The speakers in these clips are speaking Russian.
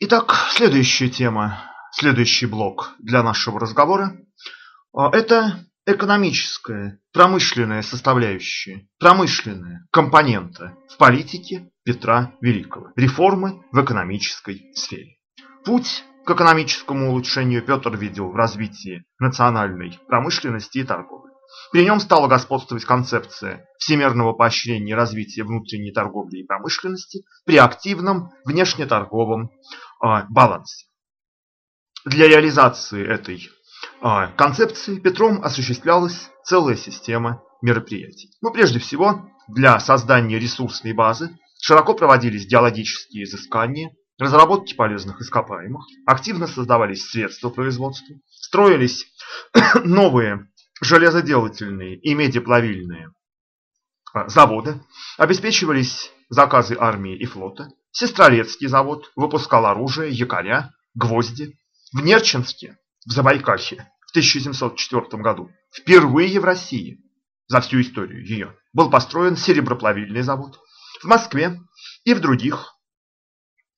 Итак, следующая тема, следующий блок для нашего разговора а, – это экономическая, промышленная составляющая, промышленная компонента в политике Петра Великого. Реформы в экономической сфере. Путь к экономическому улучшению Петр видел в развитии национальной промышленности и торговли. При нем стала господствовать концепция всемирного поощрения развития внутренней торговли и промышленности при активном внешнеторговом э, балансе. Для реализации этой э, концепции Петром осуществлялась целая система мероприятий. Ну, прежде всего, для создания ресурсной базы широко проводились геологические изыскания, разработки полезных ископаемых, активно создавались средства производства, строились новые железоделательные и медиплавильные заводы, обеспечивались заказы армии и флота, Сестрорецкий завод выпускал оружие, якоря, гвозди. В Нерчинске, в Забайкалье, в 1704 году, впервые в России, за всю историю ее, был построен сереброплавильный завод. В Москве и в других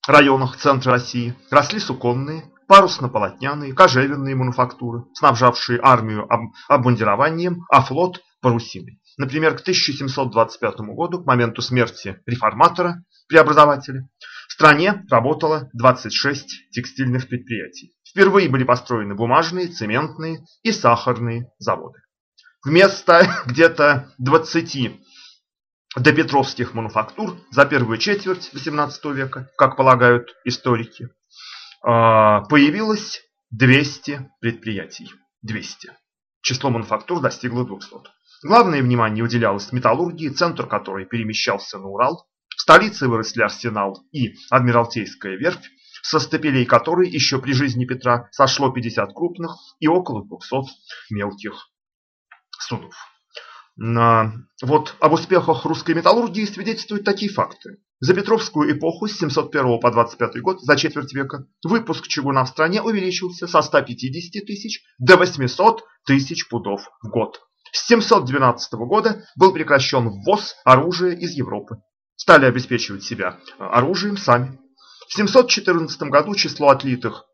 районах центра России росли суконные, парусно-полотняные, кожевенные мануфактуры, снабжавшие армию обмундированием, а флот парусиной. Например, к 1725 году, к моменту смерти реформатора, преобразователя, в стране работало 26 текстильных предприятий. Впервые были построены бумажные, цементные и сахарные заводы. Вместо где-то 20 допетровских мануфактур за первую четверть XVIII века, как полагают историки, а, появилось 200 предприятий. 200. Число мануфактур достигло 200. Главное внимание уделялось металлургии, центр которой перемещался на Урал. В столице выросли арсенал и Адмиралтейская верфь, со стапелей которой еще при жизни Петра сошло 50 крупных и около 200 мелких судов. Вот об успехах русской металлургии свидетельствуют такие факты. За Петровскую эпоху с 701 по 25 год, за четверть века, выпуск чугуна в стране увеличился со 150 тысяч до 800 тысяч пудов в год. С 712 года был прекращен ввоз оружия из Европы. Стали обеспечивать себя оружием сами. В 714 году число отлитых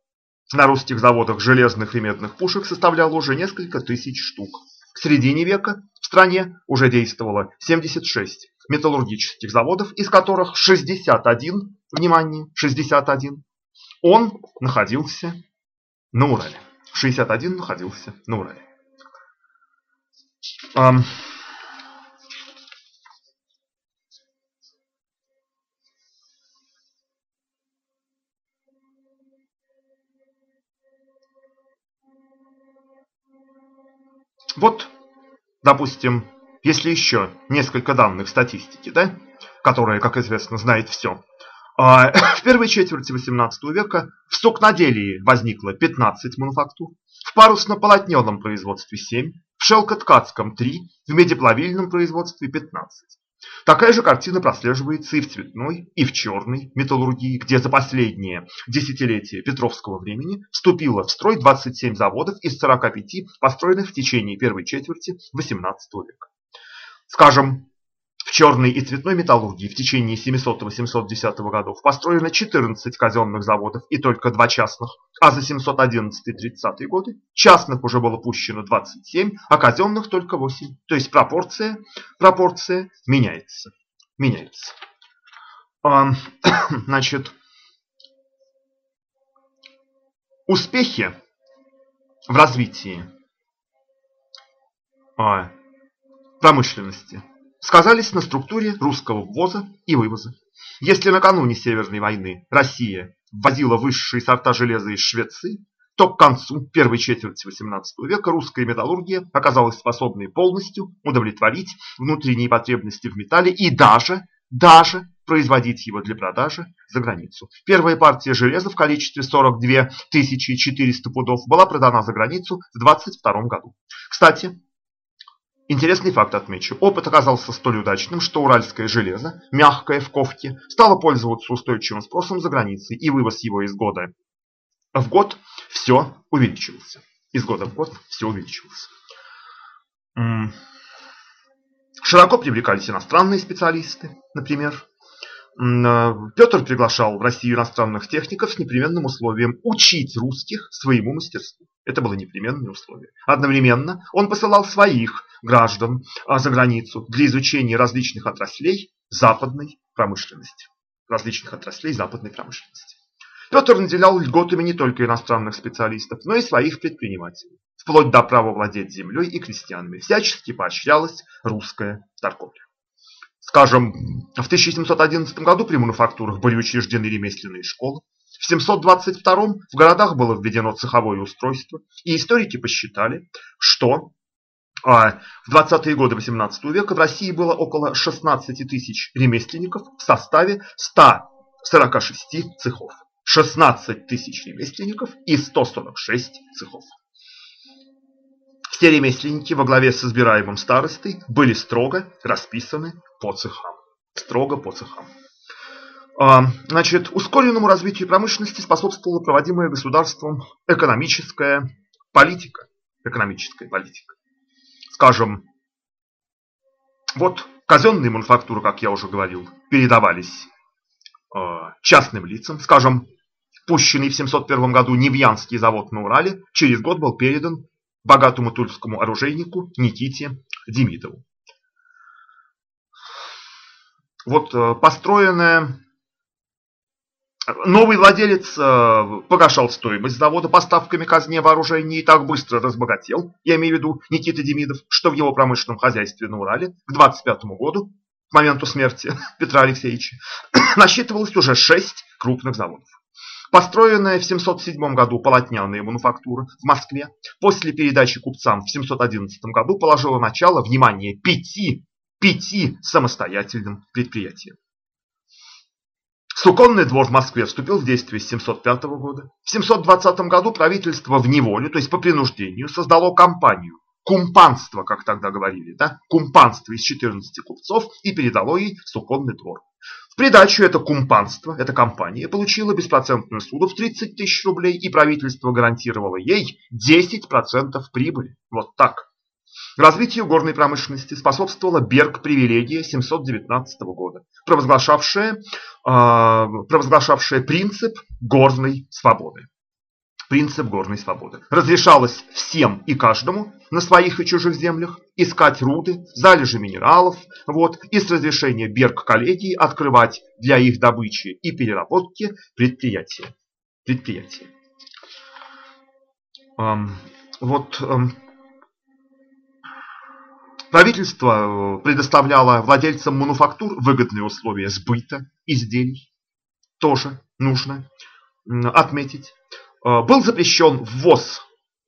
на русских заводах железных и медных пушек составляло уже несколько тысяч штук. К середине века в стране уже действовало 76 металлургических заводов, из которых 61, внимание, 61, он находился на Урале. 61 находился на Урале. Вот, допустим, если еще несколько данных статистики, да, которая, как известно, знает все. А, в первой четверти XVIII века в сукноделии возникло 15 мануфактур, в парусно-полотненом производстве 7, в шелкоткацком 3, в медиплавильном производстве 15. Такая же картина прослеживается и в цветной, и в черной металлургии, где за последние десятилетия Петровского времени вступило в строй 27 заводов из 45 построенных в течение первой четверти XVIII века. Скажем, черной и цветной металлургии в течение 700-710 годов построено 14 казенных заводов и только два частных, а за 711-30 годы частных уже было пущено 27, а казенных только 8. То есть пропорция, пропорция меняется. меняется. А, значит, успехи в развитии а, промышленности сказались на структуре русского ввоза и вывоза. Если накануне Северной войны Россия ввозила высшие сорта железа из Швеции, то к концу первой четверти XVIII века русская металлургия оказалась способной полностью удовлетворить внутренние потребности в металле и даже, даже производить его для продажи за границу. Первая партия железа в количестве 42 400 пудов была продана за границу в 22 году. Кстати, Интересный факт отмечу. Опыт оказался столь удачным, что уральское железо, мягкое в ковке, стало пользоваться устойчивым спросом за границей, и вывоз его из года в год все увеличивался. Из года в год все увеличивался. Широко привлекались иностранные специалисты, например. Петр приглашал в Россию иностранных техников с непременным условием учить русских своему мастерству. Это было непременное условие. Одновременно он посылал своих граждан а, за границу для изучения различных отраслей западной промышленности. Различных отраслей западной промышленности. Петр наделял льготами не только иностранных специалистов, но и своих предпринимателей, вплоть до права владеть землей и крестьянами. Всячески поощрялась русская торговля. Скажем, в 1711 году при мануфактурах были учреждены ремесленные школы, в 722 в городах было введено цеховое устройство, и историки посчитали, что а, в 20-е годы 18 века в России было около 16 тысяч ремесленников в составе 146 цехов. 16 тысяч ремесленников и 146 цехов. Все ремесленники во главе с избираемым старостой были строго расписаны по цехам. Строго по цехам. А, значит, ускоренному развитию промышленности способствовала проводимая государством экономическая политика. Экономическая политика. Скажем, вот казенные мануфактуры, как я уже говорил, передавались а, частным лицам. Скажем, пущенный в 701 году Невьянский завод на Урале через год был передан богатому тульскому оружейнику Никите Демидову. Вот э, построенная Новый владелец э, погашал стоимость завода поставками казне вооружений и так быстро разбогател, я имею в виду Никита Демидов, что в его промышленном хозяйстве на Урале к 25 году, к моменту смерти Петра Алексеевича, насчитывалось уже шесть крупных заводов. Построенная в 707 году полотняная мануфактура в Москве после передачи купцам в 711 году положила начало, внимание, пяти, пяти самостоятельным предприятиям. Суконный двор в Москве вступил в действие с 705 года. В 720 году правительство в неволе, то есть по принуждению, создало компанию, кумпанство, как тогда говорили, да, кумпанство из 14 купцов и передало ей Суконный двор. В придачу это кумпанство, эта компания, получила беспроцентную суду в 30 тысяч рублей, и правительство гарантировало ей 10% прибыли. Вот так. Развитию горной промышленности способствовала Берг-привилегия 719 года, провозглашавшая, э, провозглашавшая принцип горной свободы принцип горной свободы. Разрешалось всем и каждому на своих и чужих землях искать руды, залежи минералов, вот, и с разрешения Берг-коллегии открывать для их добычи и переработки предприятия. предприятия. Эм, вот эм, правительство э, предоставляло владельцам мануфактур выгодные условия сбыта изделий. Тоже нужно отметить. Э, был запрещен ввоз,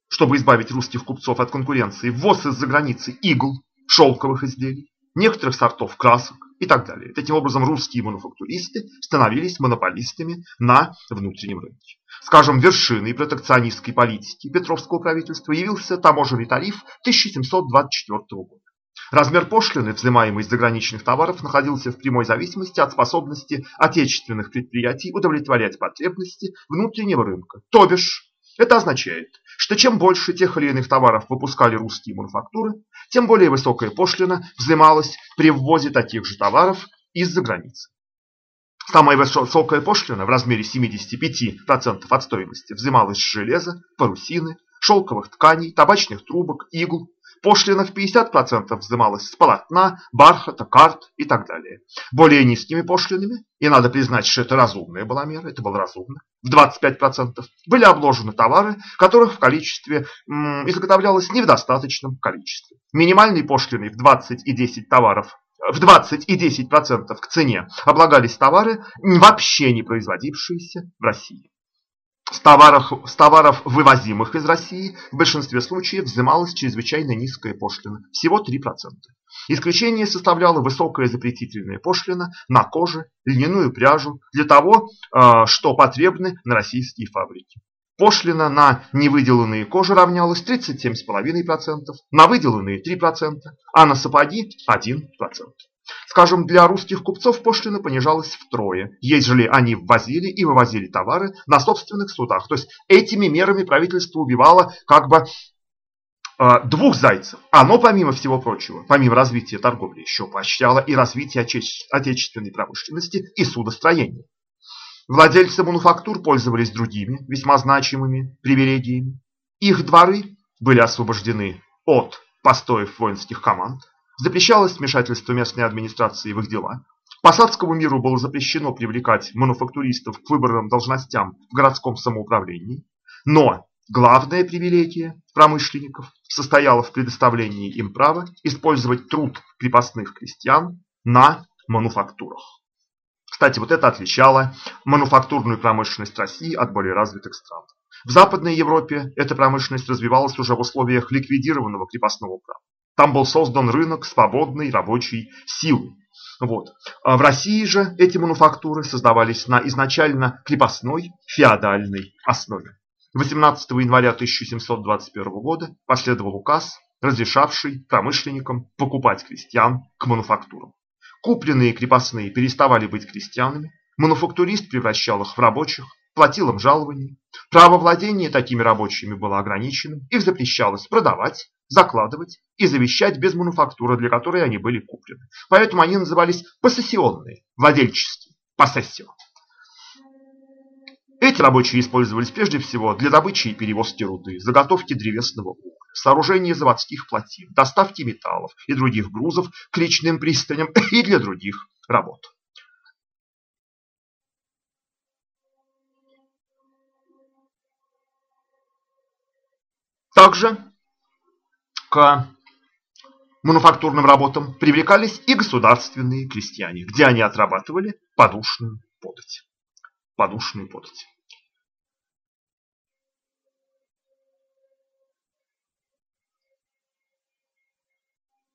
чтобы избавить русских купцов от конкуренции, ввоз из-за границы игл, шелковых изделий, некоторых сортов красок и так далее. Таким образом, русские мануфактуристы становились монополистами на внутреннем рынке. Скажем, вершиной протекционистской политики Петровского правительства явился таможенный тариф 1724 года. Размер пошлины, взимаемой из заграничных товаров, находился в прямой зависимости от способности отечественных предприятий удовлетворять потребности внутреннего рынка. То бишь, это означает, что чем больше тех или иных товаров выпускали русские мануфактуры, тем более высокая пошлина взималась при ввозе таких же товаров из-за границы. Самая высокая пошлина в размере 75% от стоимости взималась с железа, парусины, шелковых тканей, табачных трубок, игл, Пошлина в 50% взималась с полотна, бархата, карт и так далее. Более низкими пошлинами, и надо признать, что это разумная была мера, это было разумно, в 25% были обложены товары, которых в количестве м, изготовлялось не в достаточном количестве. Минимальной пошлиной в 20 и 10 товаров в 20 и 10% к цене облагались товары, вообще не производившиеся в России. С товаров, с товаров, вывозимых из России, в большинстве случаев взималась чрезвычайно низкая пошлина, всего 3%. Исключение составляла высокая запретительная пошлина на коже, льняную пряжу, для того, а, что потребны на российские фабрики. Пошлина на невыделанные кожи равнялась 37,5%, на выделанные 3%, а на сапоги 1%. Скажем, для русских купцов пошлина понижалась втрое, ежели они ввозили и вывозили товары на собственных судах. То есть этими мерами правительство убивало как бы э, двух зайцев. Оно, помимо всего прочего, помимо развития торговли, еще поощряло и развитие отечественной промышленности и судостроения. Владельцы мануфактур пользовались другими, весьма значимыми привилегиями. Их дворы были освобождены от постоев воинских команд, запрещалось вмешательство местной администрации в их дела, Посадскому миру было запрещено привлекать мануфактуристов к выборным должностям в городском самоуправлении, но главная привилегия промышленников состояла в предоставлении им права использовать труд крепостных крестьян на мануфактурах. Кстати, вот это отличало мануфактурную промышленность России от более развитых стран. В Западной Европе эта промышленность развивалась уже в условиях ликвидированного крепостного права. Там был создан рынок свободной рабочей силы. Вот. А в России же эти мануфактуры создавались на изначально крепостной феодальной основе. 18 января 1721 года последовал указ, разрешавший промышленникам покупать крестьян к мануфактурам. Купленные крепостные переставали быть крестьянами, мануфактурист превращал их в рабочих, платил им жалования. Право владения такими рабочими было ограничено, их запрещалось продавать, закладывать и завещать без мануфактуры, для которой они были куплены. Поэтому они назывались посессионные, владельческие, посессио. Эти рабочие использовались прежде всего для добычи и перевозки руды, заготовки древесного угля, сооружения заводских плотин, доставки металлов и других грузов к личным пристаням и для других работ. Также к мануфактурным работам привлекались и государственные крестьяне, где они отрабатывали подушную подать. Подушную подать.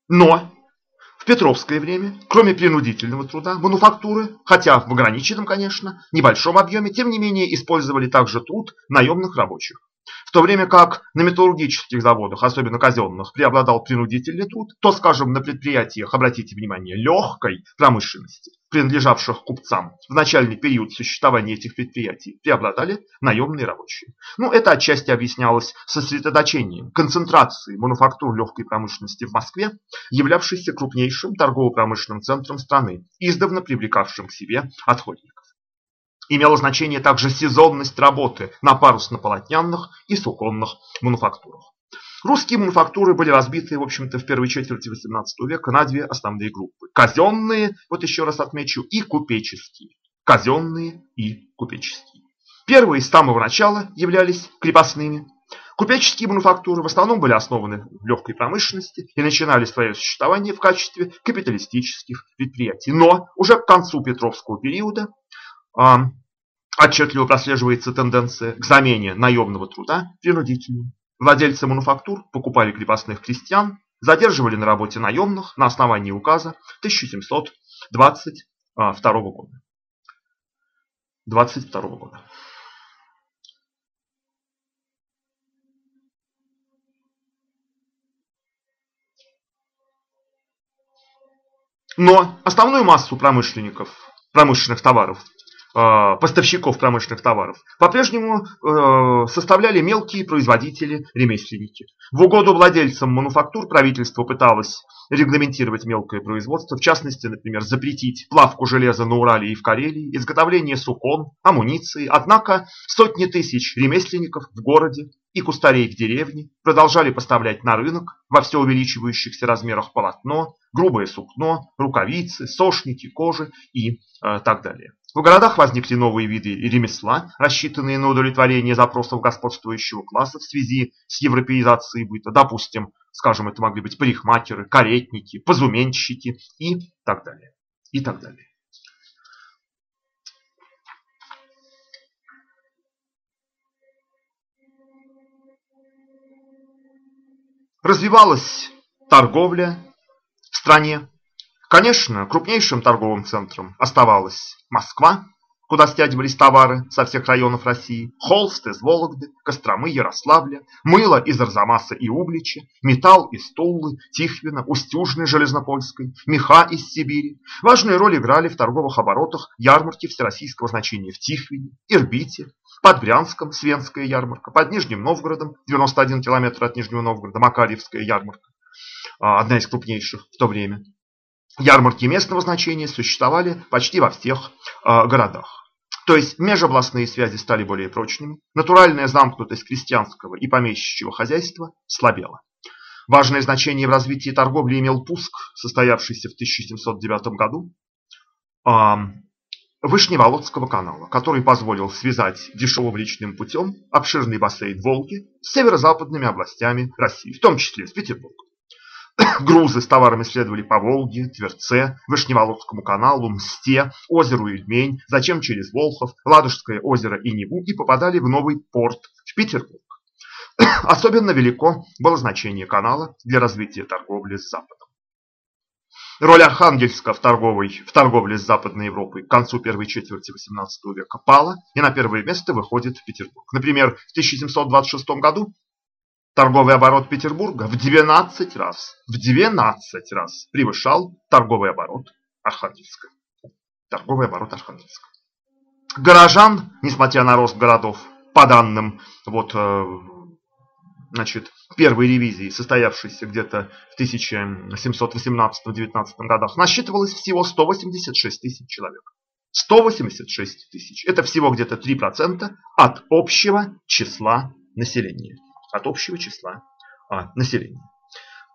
Но в Петровское время, кроме принудительного труда, мануфактуры, хотя в ограниченном, конечно, небольшом объеме, тем не менее использовали также труд наемных рабочих. В то время как на металлургических заводах, особенно казенных, преобладал принудительный труд, то, скажем, на предприятиях, обратите внимание, легкой промышленности, принадлежавших купцам, в начальный период существования этих предприятий преобладали наемные рабочие. Ну, это отчасти объяснялось сосредоточением, концентрацией мануфактур легкой промышленности в Москве, являвшейся крупнейшим торгово-промышленным центром страны, издавна привлекавшим к себе отходников. Имело значение также сезонность работы на парусно-полотнянных и суконных мануфактурах. Русские мануфактуры были разбиты, в общем-то, в первой четверти XVIII века на две основные группы. Казенные, вот еще раз отмечу, и купеческие. Казенные и купеческие. Первые с самого начала являлись крепостными. Купеческие мануфактуры в основном были основаны в легкой промышленности и начинали свое существование в качестве капиталистических предприятий. Но уже к концу Петровского периода Отчетливо прослеживается тенденция к замене наемного труда принудительным. Владельцы мануфактур покупали крепостных крестьян, задерживали на работе наемных на основании указа 1722 года. 22 года. Но основную массу промышленников, промышленных товаров поставщиков промышленных товаров по-прежнему э, составляли мелкие производители, ремесленники. В угоду владельцам мануфактур правительство пыталось регламентировать мелкое производство, в частности, например, запретить плавку железа на Урале и в Карелии, изготовление сукон, амуниции. Однако сотни тысяч ремесленников в городе и кустарей в деревне продолжали поставлять на рынок во все увеличивающихся размерах полотно, грубое сукно, рукавицы, сошники, кожи и э, так далее. В городах возникли новые виды ремесла, рассчитанные на удовлетворение запросов господствующего класса в связи с европеизацией быта. Допустим, скажем, это могли быть парикмахеры, каретники, позуменщики и так далее. И так далее. Развивалась торговля в стране, Конечно, крупнейшим торговым центром оставалась Москва, куда стягивались товары со всех районов России, холст из Вологды, Костромы, Ярославля, мыло из Арзамаса и Углича, металл из Тулы, Тихвина, Устюжной, Железнопольской, меха из Сибири. Важную роль играли в торговых оборотах ярмарки всероссийского значения в Тихвине, Ирбите, под Брянском Свенская ярмарка, под Нижним Новгородом, 91 километр от Нижнего Новгорода, Макарьевская ярмарка, а, одна из крупнейших в то время. Ярмарки местного значения существовали почти во всех э, городах. То есть межобластные связи стали более прочными, натуральная замкнутость крестьянского и помещичьего хозяйства слабела. Важное значение в развитии торговли имел пуск, состоявшийся в 1709 году э, Вышневолодского канала, который позволил связать дешевым речным путем обширный бассейн Волги с северо-западными областями России, в том числе с Петербургом. Грузы с товарами следовали по Волге, Тверце, Вышневолодскому каналу, Мсте, озеру Ильмень, затем через Волхов, Ладожское озеро и Неву и попадали в новый порт, в Петербург. Особенно велико было значение канала для развития торговли с Западом. Роль Архангельска в, торговой, в торговле с Западной Европой к концу первой четверти XVIII века пала, и на первое место выходит Петербург. Например, в 1726 году Торговый оборот Петербурга в 12 раз, в 12 раз превышал торговый оборот Архангельска. Торговый оборот Архангельска. Горожан, несмотря на рост городов, по данным вот, э, значит, первой ревизии, состоявшейся где-то в 1718-19 годах, насчитывалось всего 186 тысяч человек. 186 тысяч. Это всего где-то 3% от общего числа населения от общего числа а, населения.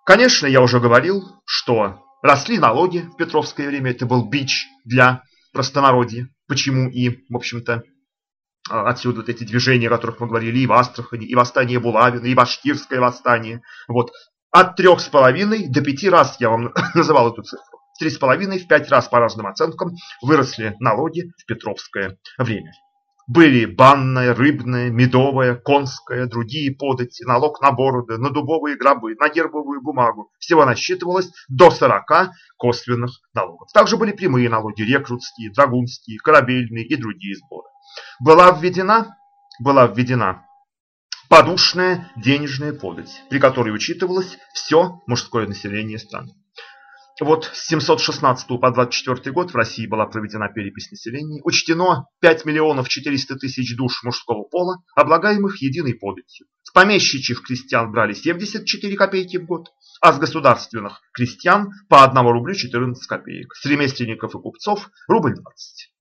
Конечно, я уже говорил, что росли налоги в Петровское время, это был бич для простонародья, почему и, в общем-то, а, отсюда вот эти движения, о которых мы говорили, и в Астрахани, и восстание Булавина, и башкирское восстание. Вот. От трех с половиной до пяти раз я вам называл эту цифру. Три с половиной в пять раз по разным оценкам выросли налоги в Петровское время. Были банная, рыбная, медовая, конская, другие подати, налог на бороды, на дубовые гробы, на гербовую бумагу. Всего насчитывалось до 40 косвенных налогов. Также были прямые налоги, рекрутские, драгунские, корабельные и другие сборы. Была введена, была введена подушная денежная подать, при которой учитывалось все мужское население страны. Вот с 716 по 24 год в России была проведена перепись населения. Учтено 5 миллионов 400 тысяч душ мужского пола, облагаемых единой податью. С помещичьих крестьян брали 74 копейки в год, а с государственных крестьян по 1 рублю 14 копеек. С ремесленников и купцов рубль 20.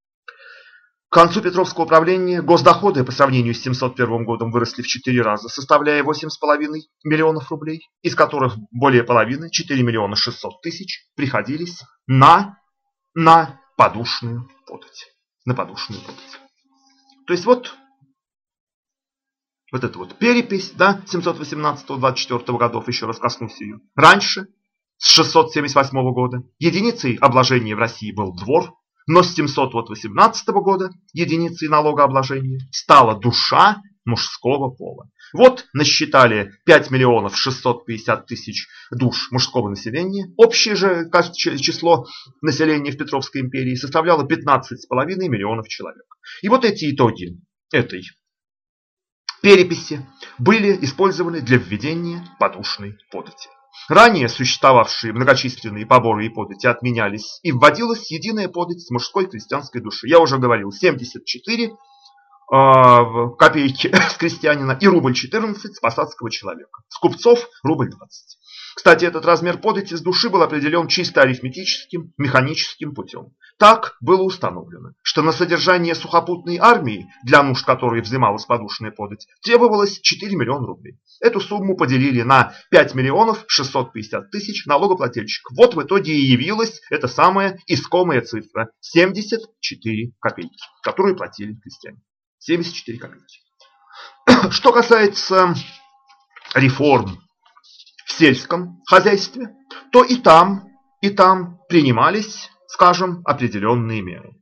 К концу Петровского правления госдоходы по сравнению с 701 годом выросли в 4 раза, составляя 8,5 миллионов рублей, из которых более половины, 4 миллиона 600 тысяч, приходились на, на подушную подать. На подушную подать. То есть вот, вот эта вот перепись, да, 718-24 годов, еще раз коснусь ее. Раньше, с 678 года, единицей обложения в России был двор, но с 718 года единицей налогообложения стала душа мужского пола. Вот насчитали 5 миллионов 650 тысяч душ мужского населения. Общее же число населения в Петровской империи составляло 15,5 миллионов человек. И вот эти итоги этой переписи были использованы для введения подушной подати. Ранее существовавшие многочисленные поборы и подати отменялись, и вводилась единая подать с мужской крестьянской души. Я уже говорил, 74 э, а, копейки с крестьянина и рубль 14 с посадского человека. С купцов рубль 20. Кстати, этот размер подати с души был определен чисто арифметическим, механическим путем. Так было установлено, что на содержание сухопутной армии, для нужд которой взималась подушная подать, требовалось 4 миллиона рублей. Эту сумму поделили на 5 миллионов 650 тысяч налогоплательщиков. Вот в итоге и явилась эта самая искомая цифра 74 копейки, которую платили крестьяне. 74 копейки. Что касается реформ в сельском хозяйстве, то и там, и там принимались, скажем, определенные меры.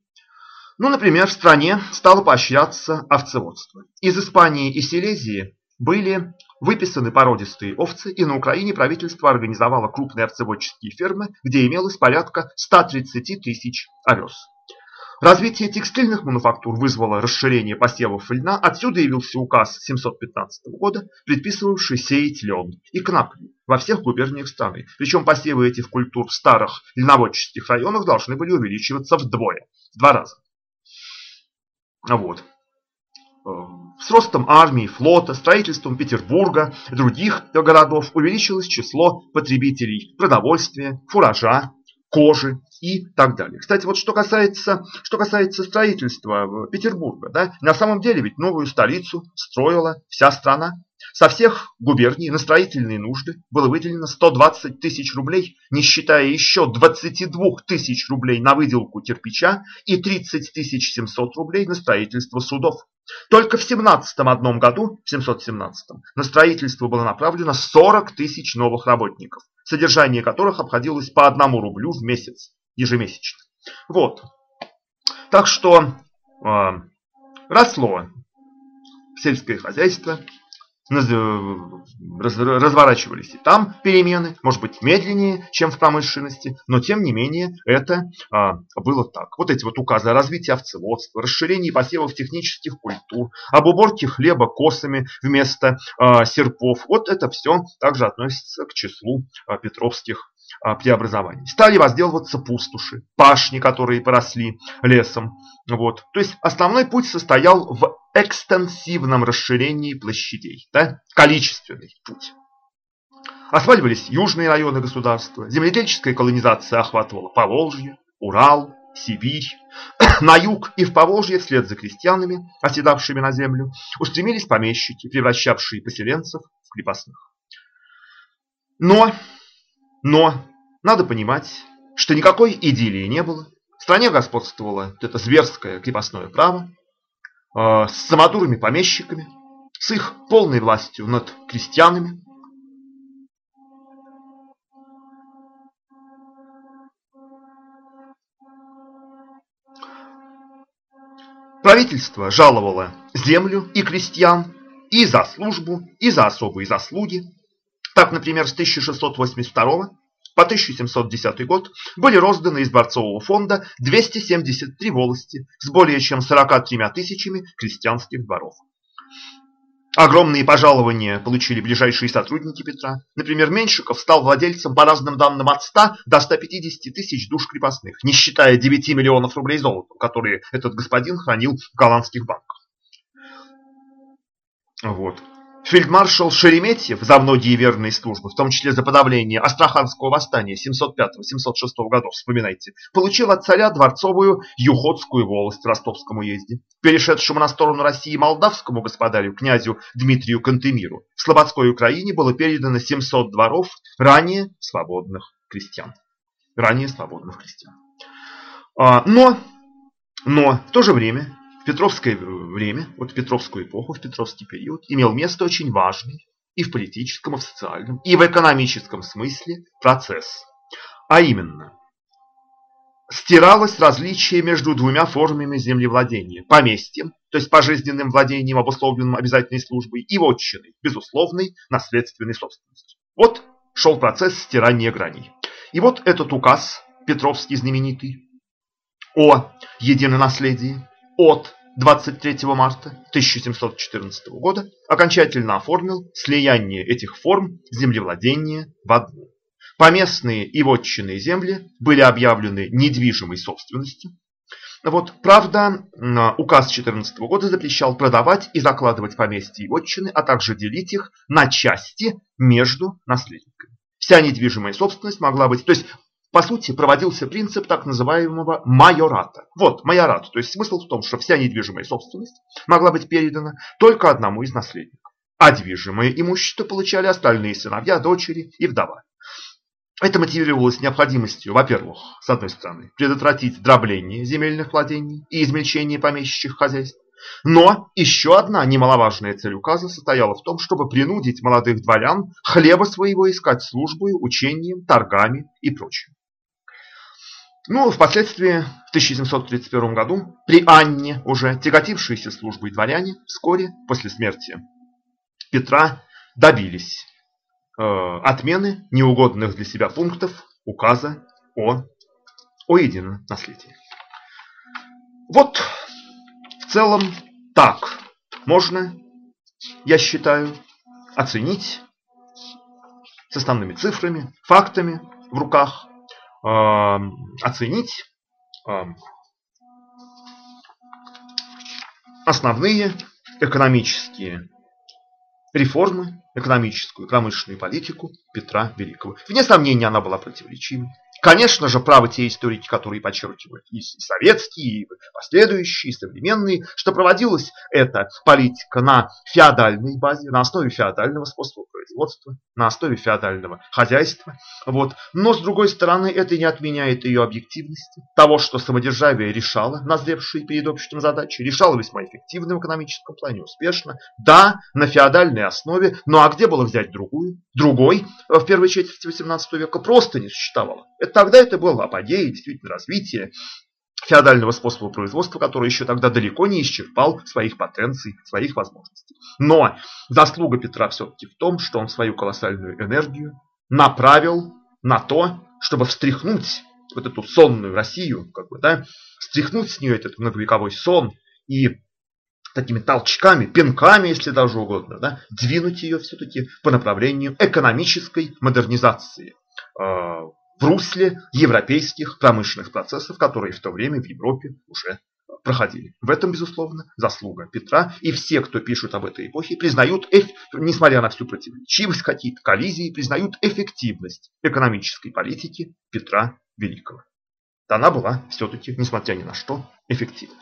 Ну, например, в стране стало поощряться овцеводство. Из Испании и Силезии были выписаны породистые овцы, и на Украине правительство организовало крупные овцеводческие фермы, где имелось порядка 130 тысяч овес. Развитие текстильных мануфактур вызвало расширение посевов льна, отсюда явился указ 715 года, предписывавший сеять лен и конопли во всех губерниях страны. Причем посевы этих культур в старых льноводческих районах должны были увеличиваться вдвое, в два раза. Вот. С ростом армии, флота, строительством Петербурга и других городов увеличилось число потребителей продовольствия, фуража, кожи и так далее. Кстати, вот что касается, что касается строительства Петербурга, да, на самом деле ведь новую столицу строила вся страна. Со всех губерний на строительные нужды было выделено 120 тысяч рублей, не считая еще 22 тысяч рублей на выделку кирпича и 30 тысяч 700 рублей на строительство судов. Только в 17 одном году, в 717 на строительство было направлено 40 тысяч новых работников, содержание которых обходилось по одному рублю в месяц ежемесячно. Вот. Так что э, росло сельское хозяйство, разворачивались и там перемены, может быть медленнее, чем в промышленности, но тем не менее это а, было так. Вот эти вот указы о развитии овцеводства, расширении посевов технических культур, об уборке хлеба косами вместо а, серпов, вот это все также относится к числу а, петровских преобразований. Стали возделываться пустоши, пашни, которые поросли лесом. Вот. То есть основной путь состоял в экстенсивном расширении площадей, да? количественный путь. Осваивались южные районы государства, земледельческая колонизация охватывала Поволжье, Урал, Сибирь. На юг и в Поволжье вслед за крестьянами, оседавшими на землю, устремились помещики, превращавшие поселенцев в крепостных. Но но надо понимать, что никакой идиллии не было. В стране господствовало это зверское крепостное право э, с самодурами помещиками, с их полной властью над крестьянами. Правительство жаловало землю и крестьян и за службу, и за особые заслуги. Так, например, с 1682 по 1710 год были розданы из Дворцового фонда 273 волости с более чем 43 тысячами крестьянских дворов. Огромные пожалования получили ближайшие сотрудники Петра. Например, Меньшиков стал владельцем по разным данным от 100 до 150 тысяч душ крепостных, не считая 9 миллионов рублей золота, которые этот господин хранил в голландских банках. Вот. Фельдмаршал Шереметьев за многие верные службы, в том числе за подавление Астраханского восстания 705-706 годов, вспоминайте, получил от царя дворцовую Юхотскую волость в Ростовском уезде. Перешедшему на сторону России молдавскому господарю, князю Дмитрию Кантемиру, в Слободской Украине было передано 700 дворов ранее свободных крестьян. Ранее свободных крестьян. А, но, но в то же время в Петровское время, вот в Петровскую эпоху, в Петровский период, имел место очень важный и в политическом, и в социальном, и в экономическом смысле процесс. А именно, стиралось различие между двумя формами землевладения. Поместьем, то есть пожизненным владением, обусловленным обязательной службой, и вотчиной, безусловной наследственной собственностью. Вот шел процесс стирания граней. И вот этот указ, Петровский знаменитый, о единонаследии, от 23 марта 1714 года окончательно оформил слияние этих форм землевладения в одну. Поместные и вотчинные земли были объявлены недвижимой собственностью. Вот, правда, указ 14 года запрещал продавать и закладывать поместья и вотчины, а также делить их на части между наследниками. Вся недвижимая собственность могла быть, то есть по сути, проводился принцип так называемого майората. Вот, майорат, то есть смысл в том, что вся недвижимая собственность могла быть передана только одному из наследников. А движимое имущество получали остальные сыновья, дочери и вдова. Это мотивировалось необходимостью, во-первых, с одной стороны, предотвратить дробление земельных владений и измельчение помещичьих хозяйств. Но еще одна немаловажная цель указа состояла в том, чтобы принудить молодых дворян хлеба своего искать службой, учением, торгами и прочим. Ну, впоследствии, в 1731 году, при Анне, уже тяготившиеся службой дворяне, вскоре после смерти Петра добились э, отмены неугодных для себя пунктов указа о, о едином наследии. Вот в целом так можно, я считаю, оценить с основными цифрами, фактами в руках, оценить основные экономические реформы, экономическую экономическую политику Петра Великого. Вне сомнения, она была противоречивой. Конечно же, правы те историки, которые подчеркивают, и советские, и последующие, и современные, что проводилась эта политика на феодальной базе, на основе феодального способа производства, на основе феодального хозяйства. Вот. Но, с другой стороны, это не отменяет ее объективности, того, что самодержавие решало назревшие перед обществом задачи, решало весьма эффективно в экономическом плане, успешно. Да, на феодальной основе, ну а где было взять другую? Другой в первой четверти XVIII века просто не существовало. Тогда это было апогей, действительно развитие феодального способа производства, который еще тогда далеко не исчерпал своих потенций, своих возможностей. Но заслуга Петра все-таки в том, что он свою колоссальную энергию направил на то, чтобы встряхнуть вот эту сонную Россию, как бы, да, стряхнуть с нее этот многовековой сон и такими толчками, пинками, если даже угодно, да, двинуть ее все-таки по направлению экономической модернизации а, в русле европейских промышленных процессов, которые в то время в Европе уже проходили. В этом, безусловно, заслуга Петра. И все, кто пишут об этой эпохе, признают, несмотря на всю противоречивость, какие-то коллизии, признают эффективность экономической политики Петра Великого. Она была все-таки, несмотря ни на что, эффективна.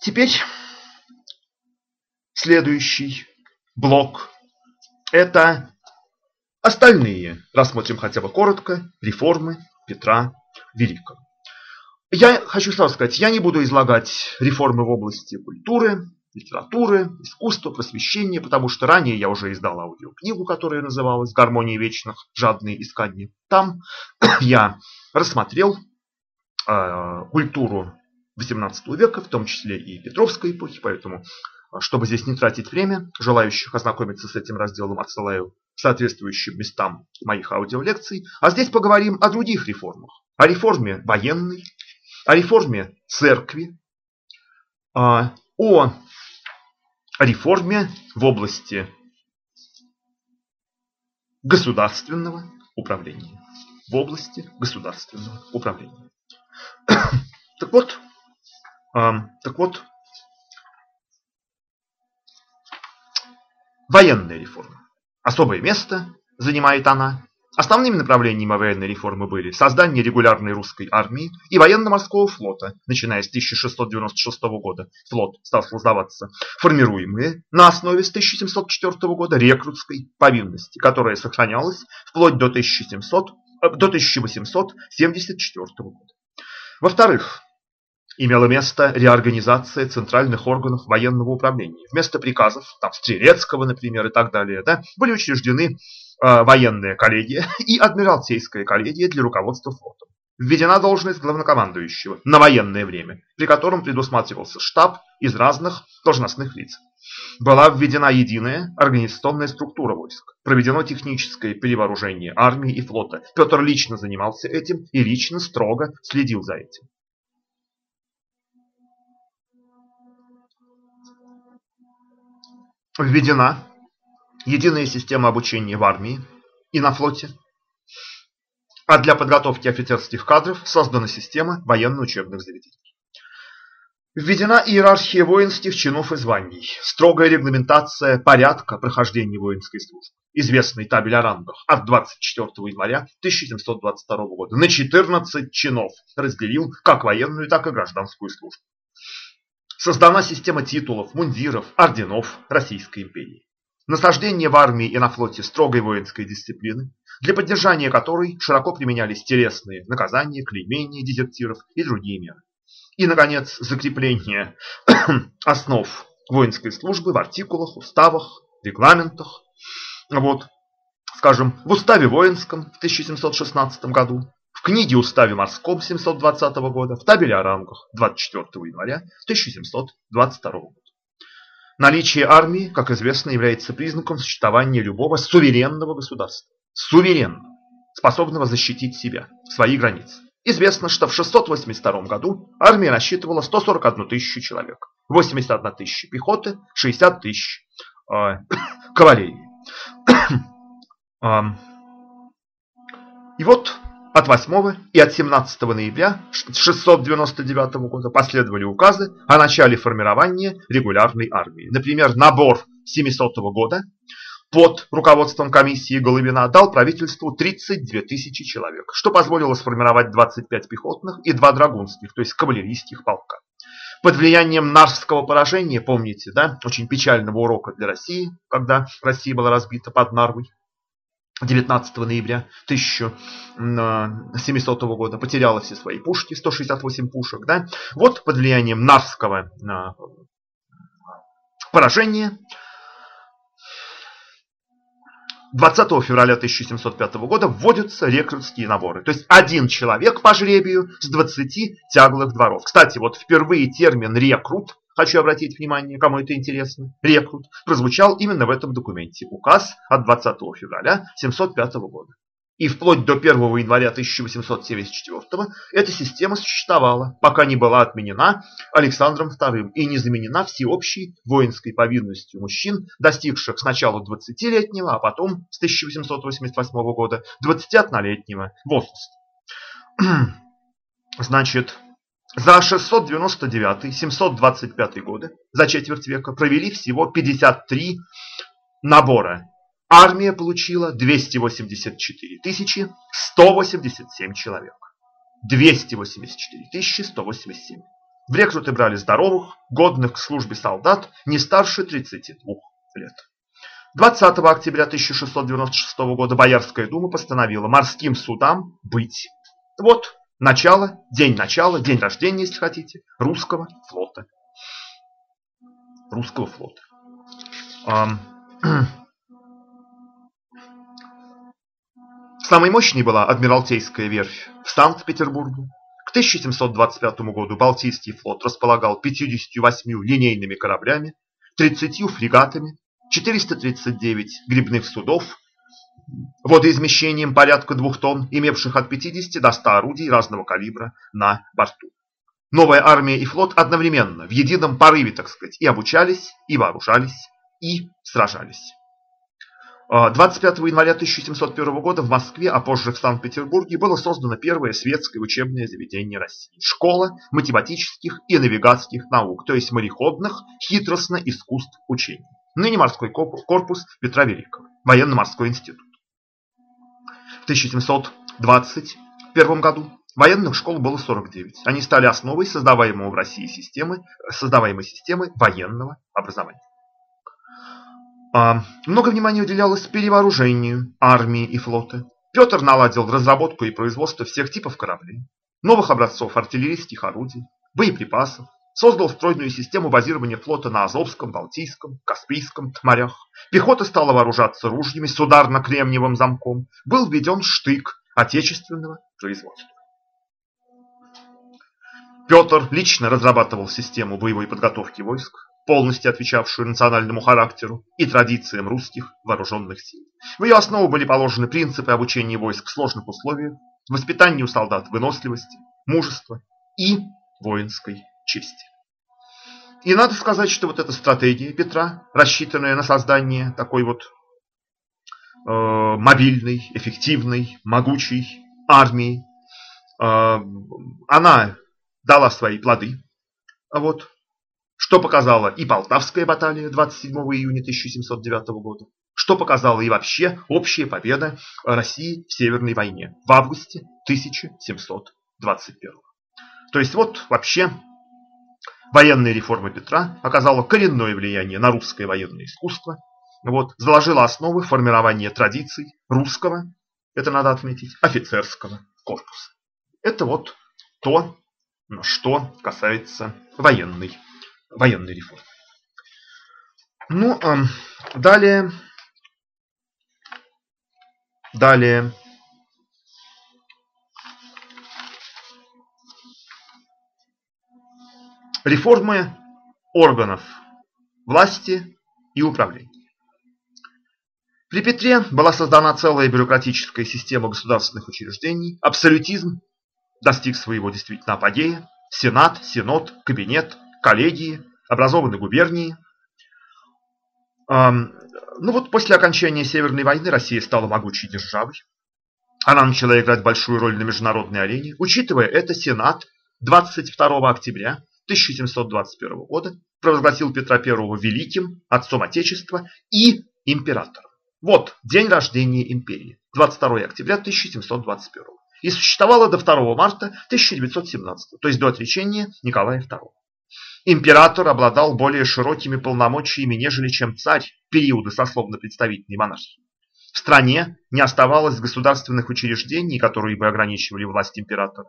Теперь следующий блок – это Остальные рассмотрим хотя бы коротко реформы Петра Великого. Я хочу сразу сказать, я не буду излагать реформы в области культуры, литературы, искусства, просвещения, потому что ранее я уже издал аудиокнигу, которая называлась «Гармония вечных. Жадные искания». Там я рассмотрел э, культуру XVIII века, в том числе и Петровской эпохи, поэтому, чтобы здесь не тратить время, желающих ознакомиться с этим разделом отсылаю соответствующим местам моих аудиолекций, а здесь поговорим о других реформах. О реформе военной, о реформе церкви, а, о реформе в области государственного управления. В области государственного управления. Так вот, а, так вот, военная реформа. Особое место занимает она. Основными направлениями военной реформы были создание регулярной русской армии и военно-морского флота, начиная с 1696 года. Флот стал создаваться, формируемые на основе с 1704 года рекрутской повинности, которая сохранялась вплоть до, 1700, э, до 1874 года. Во-вторых, имела место реорганизация центральных органов военного управления. Вместо приказов, там, Стрелецкого, например, и так далее, да, были учреждены э, военная коллегия и адмиралтейская коллегия для руководства флотом. Введена должность главнокомандующего на военное время, при котором предусматривался штаб из разных должностных лиц. Была введена единая организационная структура войск. Проведено техническое перевооружение армии и флота. Петр лично занимался этим и лично строго следил за этим. Введена единая система обучения в армии и на флоте, а для подготовки офицерских кадров создана система военно-учебных заведений. Введена иерархия воинских чинов и званий, строгая регламентация порядка прохождения воинской службы, известный табель о рангах от 24 января 1722 года на 14 чинов разделил как военную, так и гражданскую службу. Создана система титулов, мундиров, орденов Российской империи. Насаждение в армии и на флоте строгой воинской дисциплины, для поддержания которой широко применялись телесные наказания, клеймения дезертиров и другие меры. И, наконец, закрепление основ воинской службы в артикулах, уставах, регламентах. Вот, скажем, в уставе воинском в 1716 году книге Уставе морском 720 года, в табеле о рангах 24 января 1722 года. Наличие армии, как известно, является признаком существования любого суверенного государства. Суверенного, способного защитить себя, свои границы. Известно, что в 682 году армия насчитывала 141 тысячу человек, 81 тысяча пехоты, 60 тысяч э, кавалерии. И вот от 8 и от 17 ноября 699 года последовали указы о начале формирования регулярной армии. Например, набор 700 года под руководством комиссии Головина дал правительству 32 тысячи человек, что позволило сформировать 25 пехотных и 2 драгунских, то есть кавалерийских полка. Под влиянием Нарвского поражения, помните, да, очень печального урока для России, когда Россия была разбита под Нарвой, 19 ноября 1700 года потеряла все свои пушки, 168 пушек. Да? Вот под влиянием Нарвского а, поражения 20 февраля 1705 года вводятся рекрутские наборы. То есть один человек по жребию с 20 тяглых дворов. Кстати, вот впервые термин «рекрут», хочу обратить внимание, кому это интересно, рекрут, прозвучал именно в этом документе. Указ от 20 февраля 1705 года. И вплоть до 1 января 1874 эта система существовала, пока не была отменена Александром II и не заменена всеобщей воинской повинностью мужчин, достигших сначала 20-летнего, а потом с 1888 года 21-летнего возраста. Значит, за 699-725 годы, за четверть века, провели всего 53 набора Армия получила 284 187 человек. 284 187. В рекруты брали здоровых, годных к службе солдат не старше 32 лет. 20 октября 1696 года Боярская дума постановила морским судам быть. Вот начало, день начала, день рождения, если хотите, русского флота. Русского флота. Самой мощной была Адмиралтейская верфь в Санкт-Петербурге. К 1725 году Балтийский флот располагал 58 линейными кораблями, 30 фрегатами, 439 грибных судов, водоизмещением порядка двух тонн, имевших от 50 до 100 орудий разного калибра на борту. Новая армия и флот одновременно, в едином порыве, так сказать, и обучались, и вооружались, и сражались. 25 а, января 1701 года в Москве, а позже в Санкт-Петербурге было создано первое светское учебное заведение России. Школа математических и навигатских наук, то есть мореходных, хитростно-искусств учений. Ныне морской корпус Петра Великого, военно-морской институт. В 1721 году военных школ было 49. Они стали основой создаваемой в России системы, создаваемой системы военного образования. А, много внимания уделялось перевооружению армии и флота. Петр наладил разработку и производство всех типов кораблей, новых образцов артиллерийских орудий, боеприпасов, создал стройную систему базирования флота на Азовском, Балтийском, Каспийском морях. Пехота стала вооружаться ружьями с ударно-кремниевым замком. Был введен штык отечественного производства. Петр лично разрабатывал систему боевой подготовки войск, полностью отвечавшую национальному характеру и традициям русских вооруженных сил. В ее основу были положены принципы обучения войск в сложных условиях, воспитания у солдат выносливости, мужества и воинской чести. И надо сказать, что вот эта стратегия Петра, рассчитанная на создание такой вот э, мобильной, эффективной, могучей армии, э, она дала свои плоды. Вот что показала и Полтавская баталия 27 июня 1709 года, что показала и вообще общая победа России в Северной войне в августе 1721. То есть вот вообще военная реформа Петра оказала коренное влияние на русское военное искусство, вот, заложила основы формирования традиций русского, это надо отметить, офицерского корпуса. Это вот то, что касается военной военной реформы. Ну, а далее, далее, реформы органов власти и управления. При Петре была создана целая бюрократическая система государственных учреждений, абсолютизм достиг своего действительно апогея. Сенат, Синод, Кабинет, коллегии, образованы губернии. Ну вот после окончания Северной войны Россия стала могучей державой. Она начала играть большую роль на международной арене. Учитывая это, Сенат 22 октября 1721 года провозгласил Петра I великим, отцом Отечества и императором. Вот день рождения империи, 22 октября 1721. И существовала до 2 марта 1917, то есть до отречения Николая II. Император обладал более широкими полномочиями, нежели чем царь периода сословно-представительной монархии. В стране не оставалось государственных учреждений, которые бы ограничивали власть императора.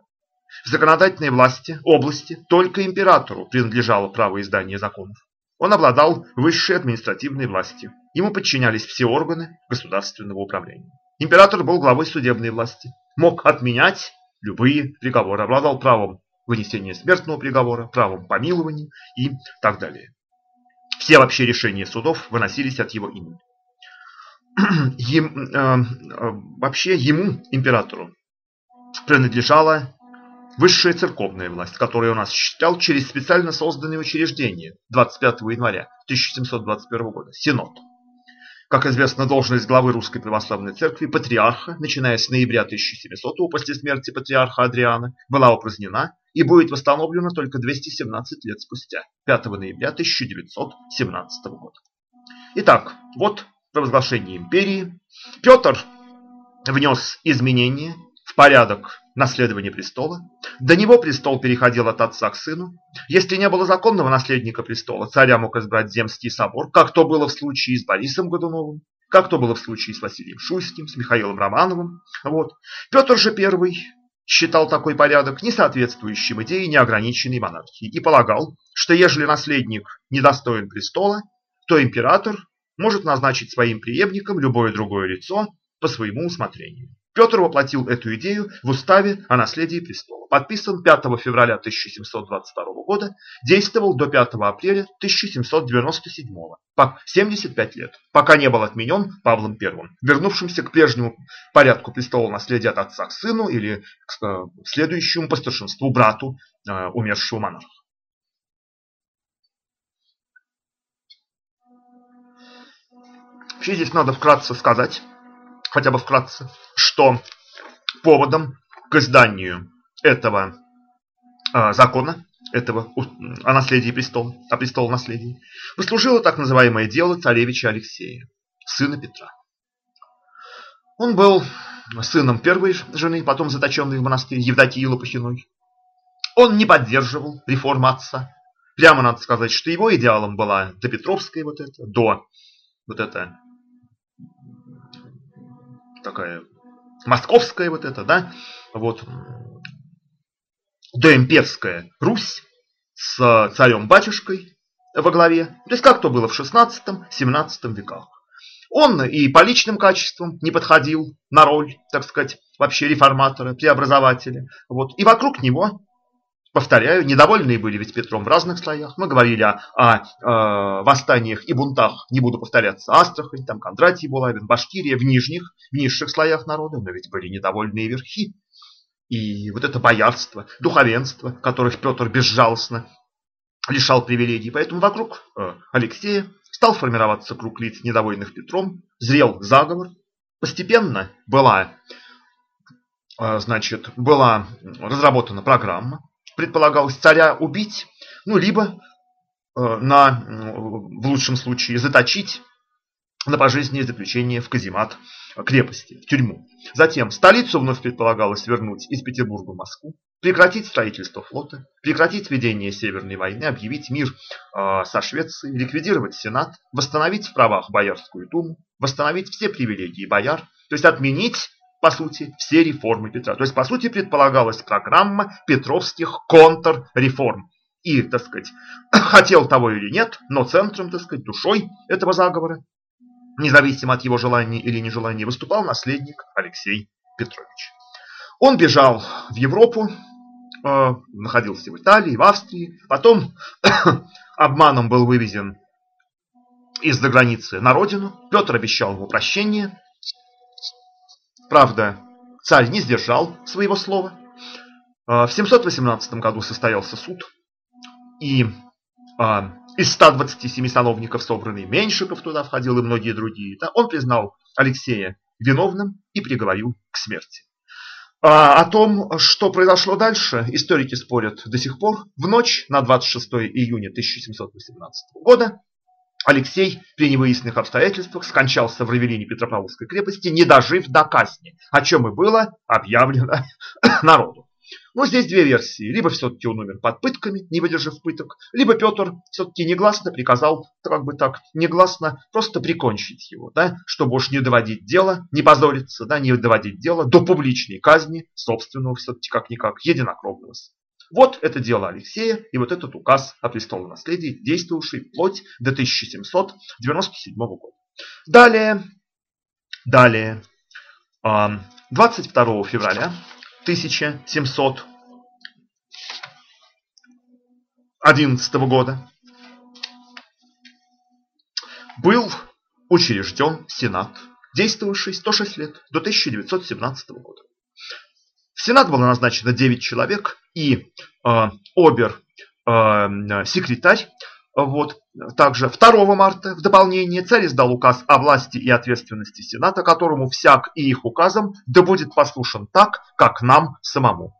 В законодательной власти, области, только императору принадлежало право издания законов. Он обладал высшей административной властью. Ему подчинялись все органы государственного управления. Император был главой судебной власти, мог отменять любые приговоры, обладал правом вынесения смертного приговора, правом помилования и так далее. Все вообще решения судов выносились от его имени. Им, э, вообще ему, императору, принадлежала высшая церковная власть, которую он осуществлял через специально созданные учреждения 25 января 1721 года, Синод. Как известно, должность главы Русской Православной Церкви, патриарха, начиная с ноября 1700 после смерти патриарха Адриана, была упразднена и будет восстановлена только 217 лет спустя, 5 ноября 1917 года. Итак, вот провозглашение империи. Петр внес изменения в порядок наследования престола. До него престол переходил от отца к сыну. Если не было законного наследника престола, царя мог избрать земский собор, как то было в случае с Борисом Годуновым, как то было в случае с Василием Шуйским, с Михаилом Романовым. Вот. Петр же I считал такой порядок несоответствующим идее неограниченной монархии и полагал, что ежели наследник недостоин престола, то император может назначить своим преемником любое другое лицо по своему усмотрению. Петр воплотил эту идею в уставе о наследии престола. Подписан 5 февраля 1722 года, действовал до 5 апреля 1797, по 75 лет, пока не был отменен Павлом I, вернувшимся к прежнему порядку престола наследия от отца к сыну или к э, следующему по старшинству брату э, умершего монарха. Вообще здесь надо вкратце сказать, хотя бы вкратце, что поводом к изданию этого э, закона, этого о наследии престола, о престол наследии, послужило так называемое дело царевича Алексея, сына Петра. Он был сыном первой жены, потом заточенной в монастырь Евдокии Лопухиной. Он не поддерживал реформы отца. Прямо надо сказать, что его идеалом была до Петровская вот это, до вот это такая московская вот эта, да, вот, доимперская Русь с царем-батюшкой во главе. То есть как то было в 16-17 веках. Он и по личным качествам не подходил на роль, так сказать, вообще реформатора, преобразователя. Вот. И вокруг него Повторяю, недовольные были ведь Петром в разных слоях. Мы говорили о, о э, восстаниях и бунтах, не буду повторяться, Астрахань, там Кондратий Булавин, Башкирия, в нижних, в низших слоях народа, но ведь были недовольные верхи. И вот это боярство, духовенство, которых Петр безжалостно лишал привилегий. Поэтому вокруг э, Алексея стал формироваться круг лиц, недовольных Петром, зрел заговор. Постепенно была, э, значит, была разработана программа, предполагалось царя убить, ну, либо э, на, в лучшем случае заточить на пожизненное заключение в каземат крепости, в тюрьму. Затем столицу вновь предполагалось вернуть из Петербурга в Москву, прекратить строительство флота, прекратить ведение Северной войны, объявить мир э, со Швецией, ликвидировать Сенат, восстановить в правах Боярскую думу, восстановить все привилегии бояр, то есть отменить по сути, все реформы Петра. То есть, по сути, предполагалась программа петровских контрреформ. И, так сказать, хотел того или нет, но центром, так сказать, душой этого заговора, независимо от его желания или нежелания, выступал наследник Алексей Петрович. Он бежал в Европу, э, находился в Италии, в Австрии, потом обманом был вывезен из-за границы на родину. Петр обещал ему прощение, Правда, царь не сдержал своего слова. В 718 году состоялся суд, и из 127 сановников, собранный Меньшиков туда входил и многие другие, он признал Алексея виновным и приговорил к смерти. А о том, что произошло дальше, историки спорят до сих пор. В ночь на 26 июня 1718 года Алексей при невыясненных обстоятельствах скончался в Равелине Петропавловской крепости, не дожив до казни, о чем и было объявлено народу. Но здесь две версии. Либо все-таки он умер под пытками, не выдержав пыток, либо Петр все-таки негласно приказал, как бы так, негласно просто прикончить его, да, чтобы уж не доводить дело, не позориться, да, не доводить дело до публичной казни собственного все-таки как-никак единокровного Вот это дело Алексея и вот этот указ о престолонаследии, действовавший вплоть до 1797 года. Далее, далее, 22 февраля 1711 года был учрежден Сенат, действовавший 106 лет, до 1917 года. Сенат было назначено 9 человек и э, обер-секретарь. Э, вот. Также 2 марта в дополнение царь издал указ о власти и ответственности Сената, которому всяк и их указом да будет послушан так, как нам самому.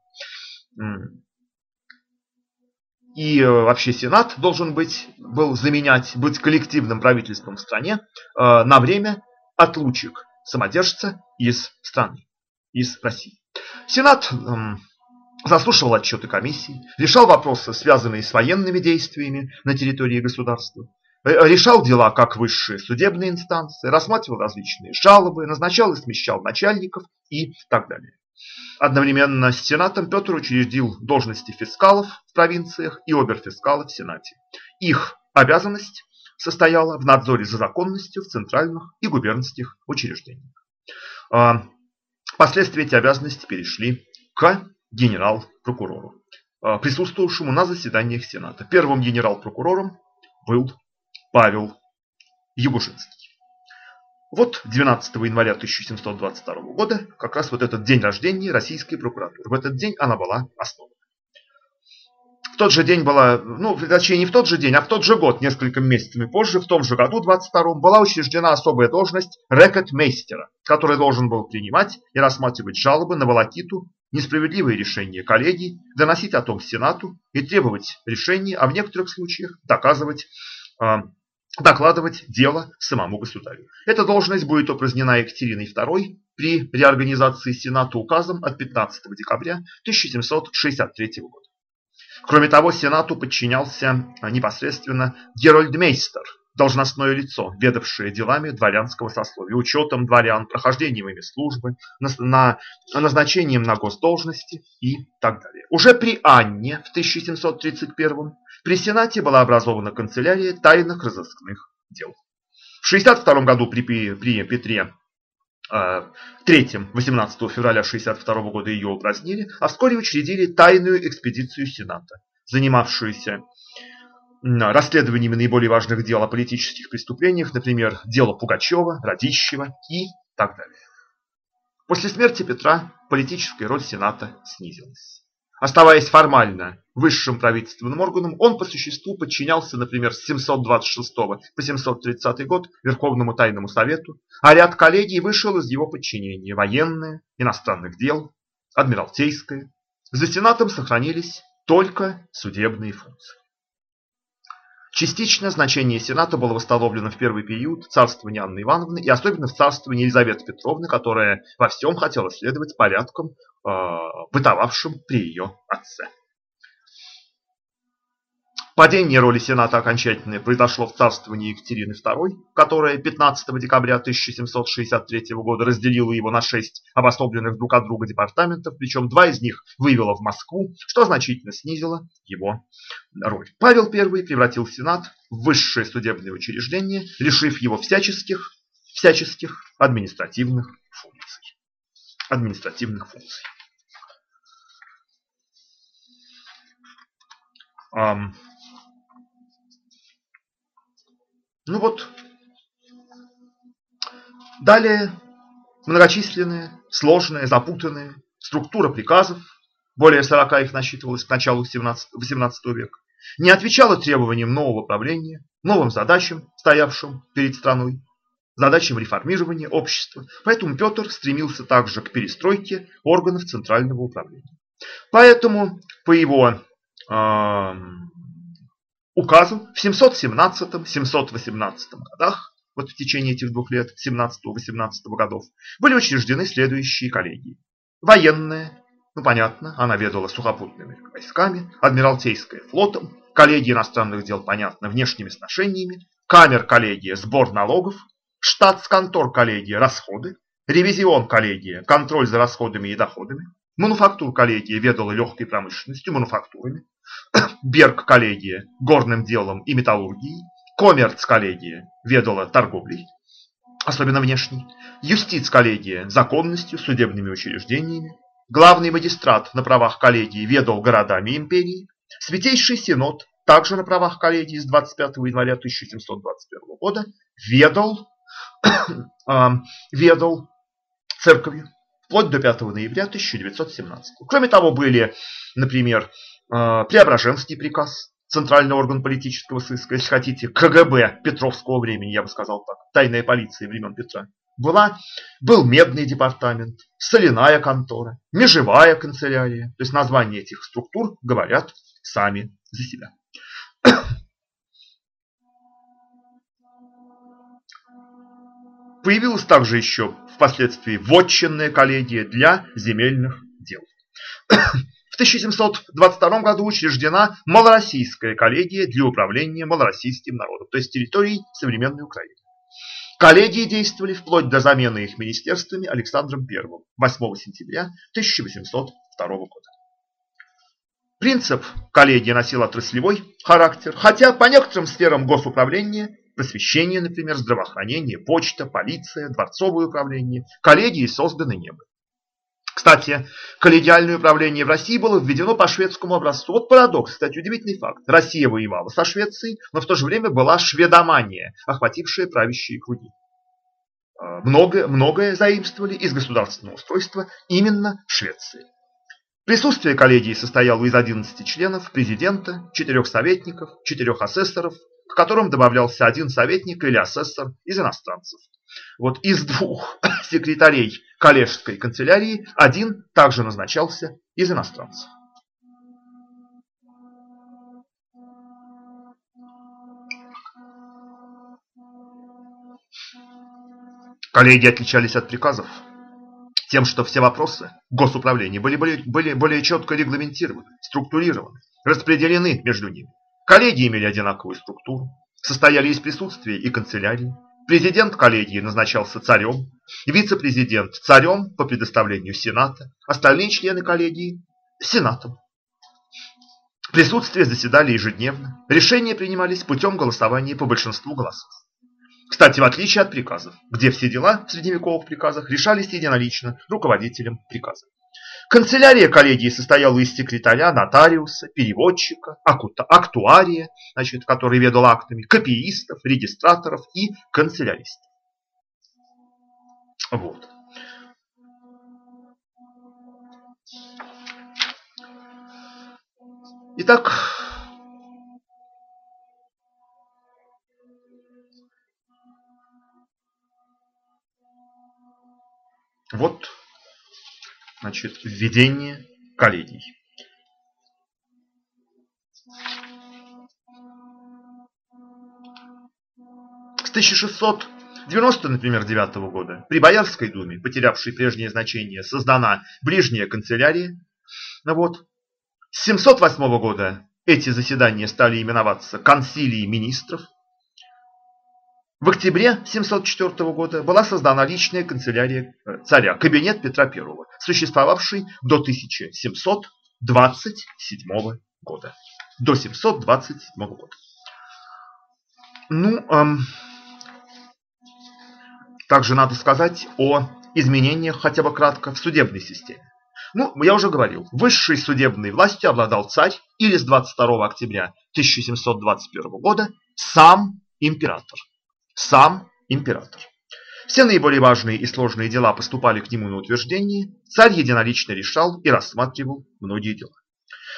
И э, вообще Сенат должен быть, был заменять, быть коллективным правительством в стране э, на время отлучек самодержца из страны, из России. Сенат заслушивал отчеты комиссии, решал вопросы, связанные с военными действиями на территории государства, э, решал дела как высшие судебные инстанции, рассматривал различные жалобы, назначал и смещал начальников и так далее. Одновременно с Сенатом Петр учредил должности фискалов в провинциях и оберфискалов в Сенате. Их обязанность состояла в надзоре за законностью в центральных и губернских учреждениях. Впоследствии эти обязанности перешли к генерал-прокурору, а, присутствовавшему на заседаниях Сената. Первым генерал-прокурором был Павел Ягушинский. Вот 12 января 1722 года, как раз вот этот день рождения российской прокуратуры. В этот день она была основана. В тот же день была, ну, точнее не в тот же день, а в тот же год, несколько месяцами позже, в том же году, 22-м, была учреждена особая должность рекетмейстера, который должен был принимать и рассматривать жалобы на волокиту несправедливые решения коллегий, доносить о том Сенату и требовать решений, а в некоторых случаях доказывать, э, докладывать дело самому государю. Эта должность будет упразднена Екатериной II при реорганизации Сената указом от 15 декабря 1763 года. Кроме того, Сенату подчинялся непосредственно Герольдмейстер, должностное лицо, ведавшее делами дворянского сословия, учетом дворян, прохождением ими службы, на, назначением на госдолжности и так далее. Уже при Анне в 1731 при Сенате была образована канцелярия тайных разыскных дел. В 62 году при, при Петре III, э, 18 февраля 62 года ее упразднили, а вскоре учредили тайную экспедицию Сената, занимавшуюся расследованиями наиболее важных дел о политических преступлениях, например, дело Пугачева, Радищева и так далее. После смерти Петра политическая роль Сената снизилась. Оставаясь формально высшим правительственным органом, он по существу подчинялся, например, с 726 по 730 год Верховному Тайному Совету, а ряд коллегий вышел из его подчинения – военные, иностранных дел, адмиралтейское. За Сенатом сохранились только судебные функции. Частично значение Сената было восстановлено в первый период царствования Анны Ивановны и особенно в царствовании Елизаветы Петровны, которая во всем хотела следовать порядкам, э, бытовавшим при ее отце. Падение роли Сената окончательное произошло в царствовании Екатерины II, которая 15 декабря 1763 года разделила его на шесть обособленных друг от друга департаментов, причем два из них вывела в Москву, что значительно снизило его роль. Павел I превратил Сенат в высшее судебное учреждение, лишив его всяческих, всяческих административных функций. Административных функций. Ну вот. Далее многочисленные, сложные, запутанные структура приказов, более 40 их насчитывалось к началу 17, 18 века, не отвечала требованиям нового правления, новым задачам, стоявшим перед страной, задачам реформирования общества. Поэтому Петр стремился также к перестройке органов центрального управления. Поэтому по его э, указу в 717-718 годах, вот в течение этих двух лет, 17-18 годов, были учреждены следующие коллегии. Военная, ну понятно, она ведала сухопутными войсками, адмиралтейская флотом, коллегия иностранных дел, понятно, внешними сношениями, камер коллегия, сбор налогов, штат с контор коллегия, расходы, ревизион коллегия, контроль за расходами и доходами, мануфактур коллегия ведала легкой промышленностью, мануфактурами, Берг коллегия горным делом и металлургией, Коммерц коллегия ведала торговлей, особенно внешней, Юстиц коллегия законностью, судебными учреждениями, Главный магистрат на правах коллегии ведал городами империи, Святейший Синод, также на правах коллегии с 25 января 1721 года, ведал, э, ведал церковью вплоть до 5 ноября 1917. Кроме того, были, например, Преображенский приказ, центральный орган политического сыска, если хотите, КГБ Петровского времени, я бы сказал так, тайная полиция времен Петра. Была, был медный департамент, соляная контора, межевая канцелярия. То есть названия этих структур говорят сами за себя. Появилась также еще впоследствии вотчинная коллегия для земельных дел. В 1722 году учреждена Малороссийская коллегия для управления малороссийским народом, то есть территорией современной Украины. Коллегии действовали вплоть до замены их министерствами Александром I 8 сентября 1802 года. Принцип коллегии носил отраслевой характер, хотя по некоторым сферам госуправления, просвещение, например, здравоохранение, почта, полиция, дворцовое управление, коллегии созданы не были. Кстати, коллегиальное управление в России было введено по шведскому образцу. Вот парадокс, кстати, удивительный факт. Россия воевала со Швецией, но в то же время была шведомания, охватившая правящие круги. А, многое, многое заимствовали из государственного устройства именно Швеции. Присутствие коллегии состояло из 11 членов, президента, 4 советников, 4 асессоров, к которым добавлялся один советник или асессор из иностранцев. Вот из двух секретарей коллежской канцелярии один также назначался из иностранцев. Коллеги отличались от приказов тем, что все вопросы госуправления были, были, были более четко регламентированы, структурированы, распределены между ними. Коллеги имели одинаковую структуру, состояли из присутствия и канцелярии, Президент коллегии назначался царем, вице-президент царем по предоставлению Сената, остальные члены коллегии – Сенатом. Присутствие заседали ежедневно, решения принимались путем голосования по большинству голосов. Кстати, в отличие от приказов, где все дела в средневековых приказах решались единолично руководителем приказа. Канцелярия коллегии состояла из секретаря, нотариуса, переводчика, актуария, значит, который ведал актами, копиистов, регистраторов и канцеляристов. Вот. Итак, вот значит, введение коллегий. С 1690, например, 9 года при Боярской думе, потерявшей прежнее значение, создана ближняя канцелярия. Ну вот. С 708 года эти заседания стали именоваться консилии министров. В октябре 704 года была создана личная канцелярия э, царя, кабинет Петра I, существовавший до 1727 года. До 727 года. Ну, эм, также надо сказать о изменениях, хотя бы кратко, в судебной системе. Ну, я уже говорил, высшей судебной властью обладал царь или с 22 октября 1721 года сам император сам император. Все наиболее важные и сложные дела поступали к нему на утверждение, царь единолично решал и рассматривал многие дела.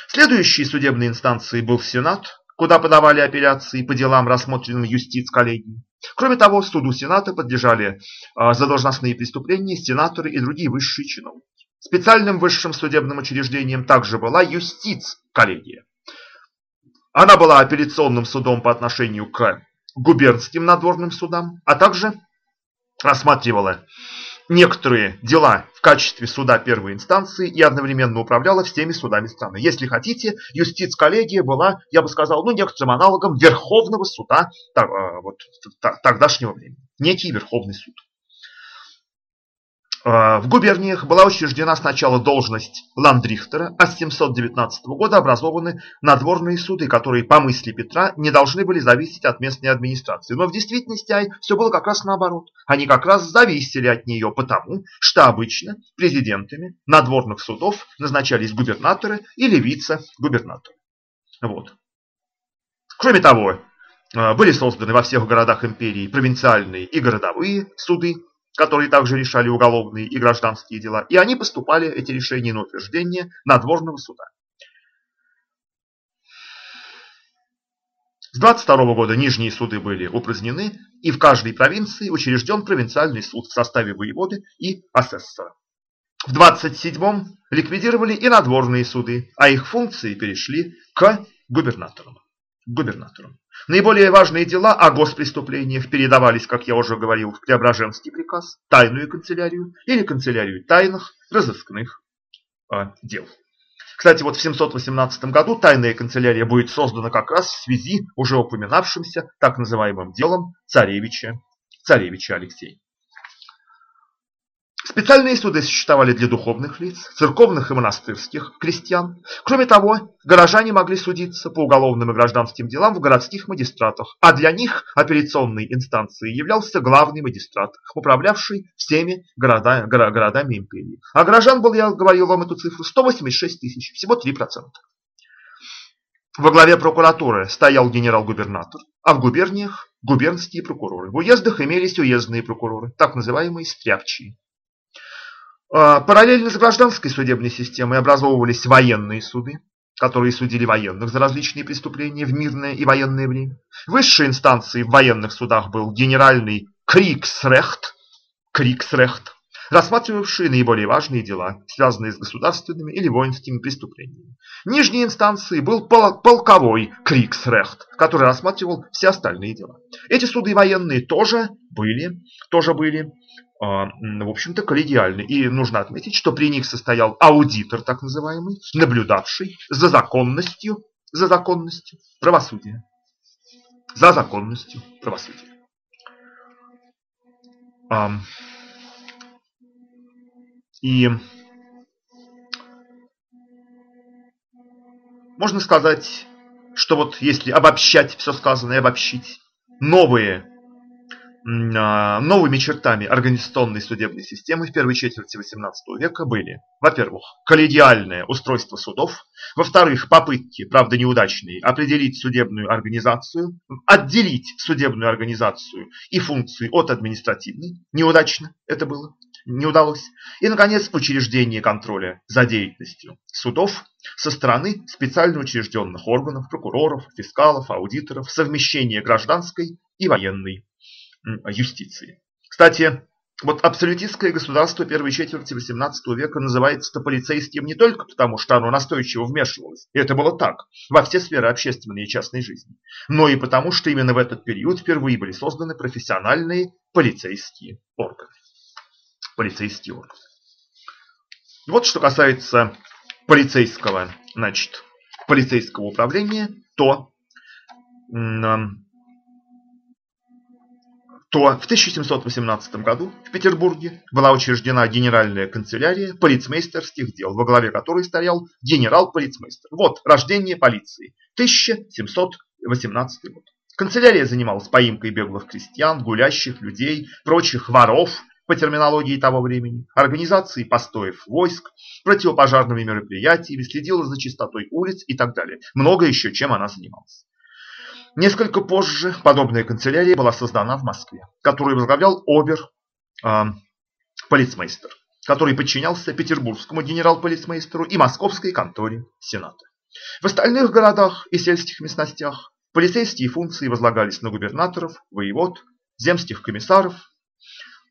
Следующей судебной инстанцией был Сенат, куда подавали апелляции по делам, рассмотренным юстиц коллегии. Кроме того, суду Сената подлежали а, за должностные преступления сенаторы и другие высшие чиновники. Специальным высшим судебным учреждением также была юстиц коллегия. Она была апелляционным судом по отношению к губернским надворным судам, а также рассматривала некоторые дела в качестве суда первой инстанции и одновременно управляла всеми судами страны. Если хотите, юстиц-коллегия была, я бы сказал, ну, некоторым аналогом Верховного суда так, а, вот, тогдашнего времени. Некий Верховный суд. А, в губерниях была учреждена сначала должность ландрихтера, а с 719 года образованы надворные суды, которые по мысли Петра не должны были зависеть от местной администрации. Но в действительности все было как раз наоборот. Они как раз зависели от нее потому, что обычно президентами надворных судов назначались губернаторы или вице-губернаторы. Вот. Кроме того, а, были созданы во всех городах империи провинциальные и городовые суды, которые также решали уголовные и гражданские дела, и они поступали, эти решения, на утверждение надворного суда. С 22 года нижние суды были упразднены, и в каждой провинции учрежден провинциальный суд в составе воеводы и асессора. В 27-м ликвидировали и надворные суды, а их функции перешли к губернаторам губернатором. Наиболее важные дела о госпреступлениях передавались, как я уже говорил, в Преображенский приказ, тайную канцелярию или канцелярию тайных разыскных э, дел. Кстати, вот в 718 году тайная канцелярия будет создана как раз в связи уже упоминавшимся так называемым делом царевича, царевича Алексея. Специальные суды существовали для духовных лиц, церковных и монастырских крестьян. Кроме того, горожане могли судиться по уголовным и гражданским делам в городских магистратах, а для них апелляционной инстанцией являлся главный магистрат, управлявший всеми города, горо, городами империи. А горожан был, я говорил вам эту цифру, 186 тысяч, всего 3%. Во главе прокуратуры стоял генерал-губернатор, а в губерниях – губернские прокуроры. В уездах имелись уездные прокуроры, так называемые стряпчие. А, параллельно с гражданской судебной системой образовывались военные суды, которые судили военных за различные преступления в мирное и военное время. Высшей инстанцией в военных судах был генеральный Криксрехт, Криксрехт, рассматривавший наиболее важные дела, связанные с государственными или воинскими преступлениями. Нижней инстанцией был полковой Криксрехт, который рассматривал все остальные дела. Эти суды военные тоже были, тоже были в общем-то, коллегиальны. И нужно отметить, что при них состоял аудитор, так называемый, наблюдавший за законностью, за законностью правосудия. За законностью правосудия. И можно сказать, что вот если обобщать все сказанное, обобщить, новые а, новыми чертами организационной судебной системы в первой четверти XVIII века были, во-первых, коллегиальное устройство судов, во-вторых, попытки, правда неудачные, определить судебную организацию, отделить судебную организацию и функции от административной, неудачно это было, не удалось, и, наконец, учреждение контроля за деятельностью судов со стороны специально учрежденных органов, прокуроров, фискалов, аудиторов, совмещение гражданской и военной юстиции. Кстати, вот абсолютистское государство первой четверти XVIII века называется-то полицейским не только потому, что оно настойчиво вмешивалось, и это было так, во все сферы общественной и частной жизни, но и потому, что именно в этот период впервые были созданы профессиональные полицейские органы. Полицейские органы. Вот что касается полицейского, значит, полицейского управления, то то в 1718 году в Петербурге была учреждена Генеральная канцелярия полицмейстерских дел, во главе которой стоял генерал-полицмейстер. Вот рождение полиции, 1718 год. Канцелярия занималась поимкой беглых крестьян, гулящих людей, прочих воров, по терминологии того времени, организацией постоев войск, противопожарными мероприятиями, следила за чистотой улиц и так далее. Много еще, чем она занималась. Несколько позже подобная канцелярия была создана в Москве, которую возглавлял обер полицмейстер, который подчинялся петербургскому генерал-полицмейстеру и московской конторе Сената. В остальных городах и сельских местностях полицейские функции возлагались на губернаторов, воевод, земских комиссаров,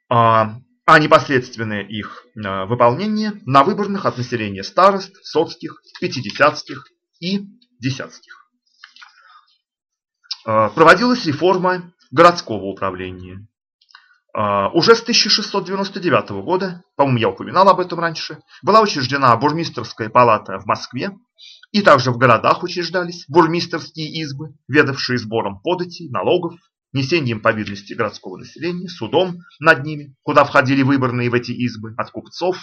а, а непосредственное их а, выполнение на выборных от населения старост, соцких, пятидесятских и десятских. А, проводилась реформа городского управления. Уже с 1699 года, по-моему, я упоминал об этом раньше, была учреждена бурмистерская палата в Москве, и также в городах учреждались бурмистерские избы, ведавшие сбором податей, налогов, несением повинности городского населения, судом над ними, куда входили выборные в эти избы от купцов,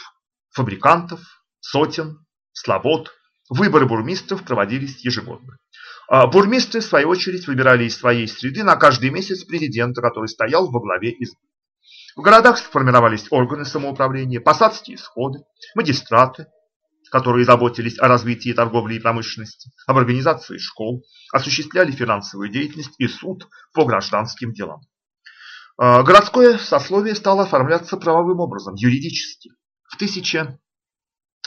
фабрикантов, сотен, слобод. Выборы бурмистров проводились ежегодно. А бурмистры, в свою очередь, выбирали из своей среды на каждый месяц президента, который стоял во главе избы. В городах сформировались органы самоуправления, посадские сходы, магистраты, которые заботились о развитии торговли и промышленности, об организации школ, осуществляли финансовую деятельность и суд по гражданским делам. А, городское сословие стало оформляться правовым образом, юридически. В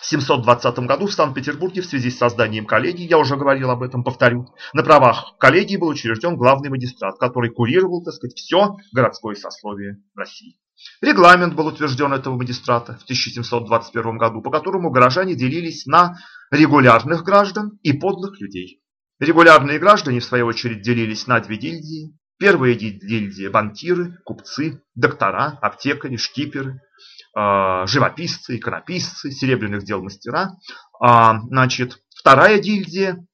1720 году в Санкт-Петербурге в связи с созданием коллегии, я уже говорил об этом, повторю, на правах коллегии был учрежден главный магистрат, который курировал, так сказать, все городское сословие России. Регламент был утвержден этого магистрата в 1721 году, по которому горожане делились на регулярных граждан и подлых людей. Регулярные граждане, в свою очередь, делились на две гильдии. Первая гильдия – банкиры, купцы, доктора, аптекари, шкиперы, э, живописцы, иконописцы, серебряных дел мастера. А, значит, вторая гильдия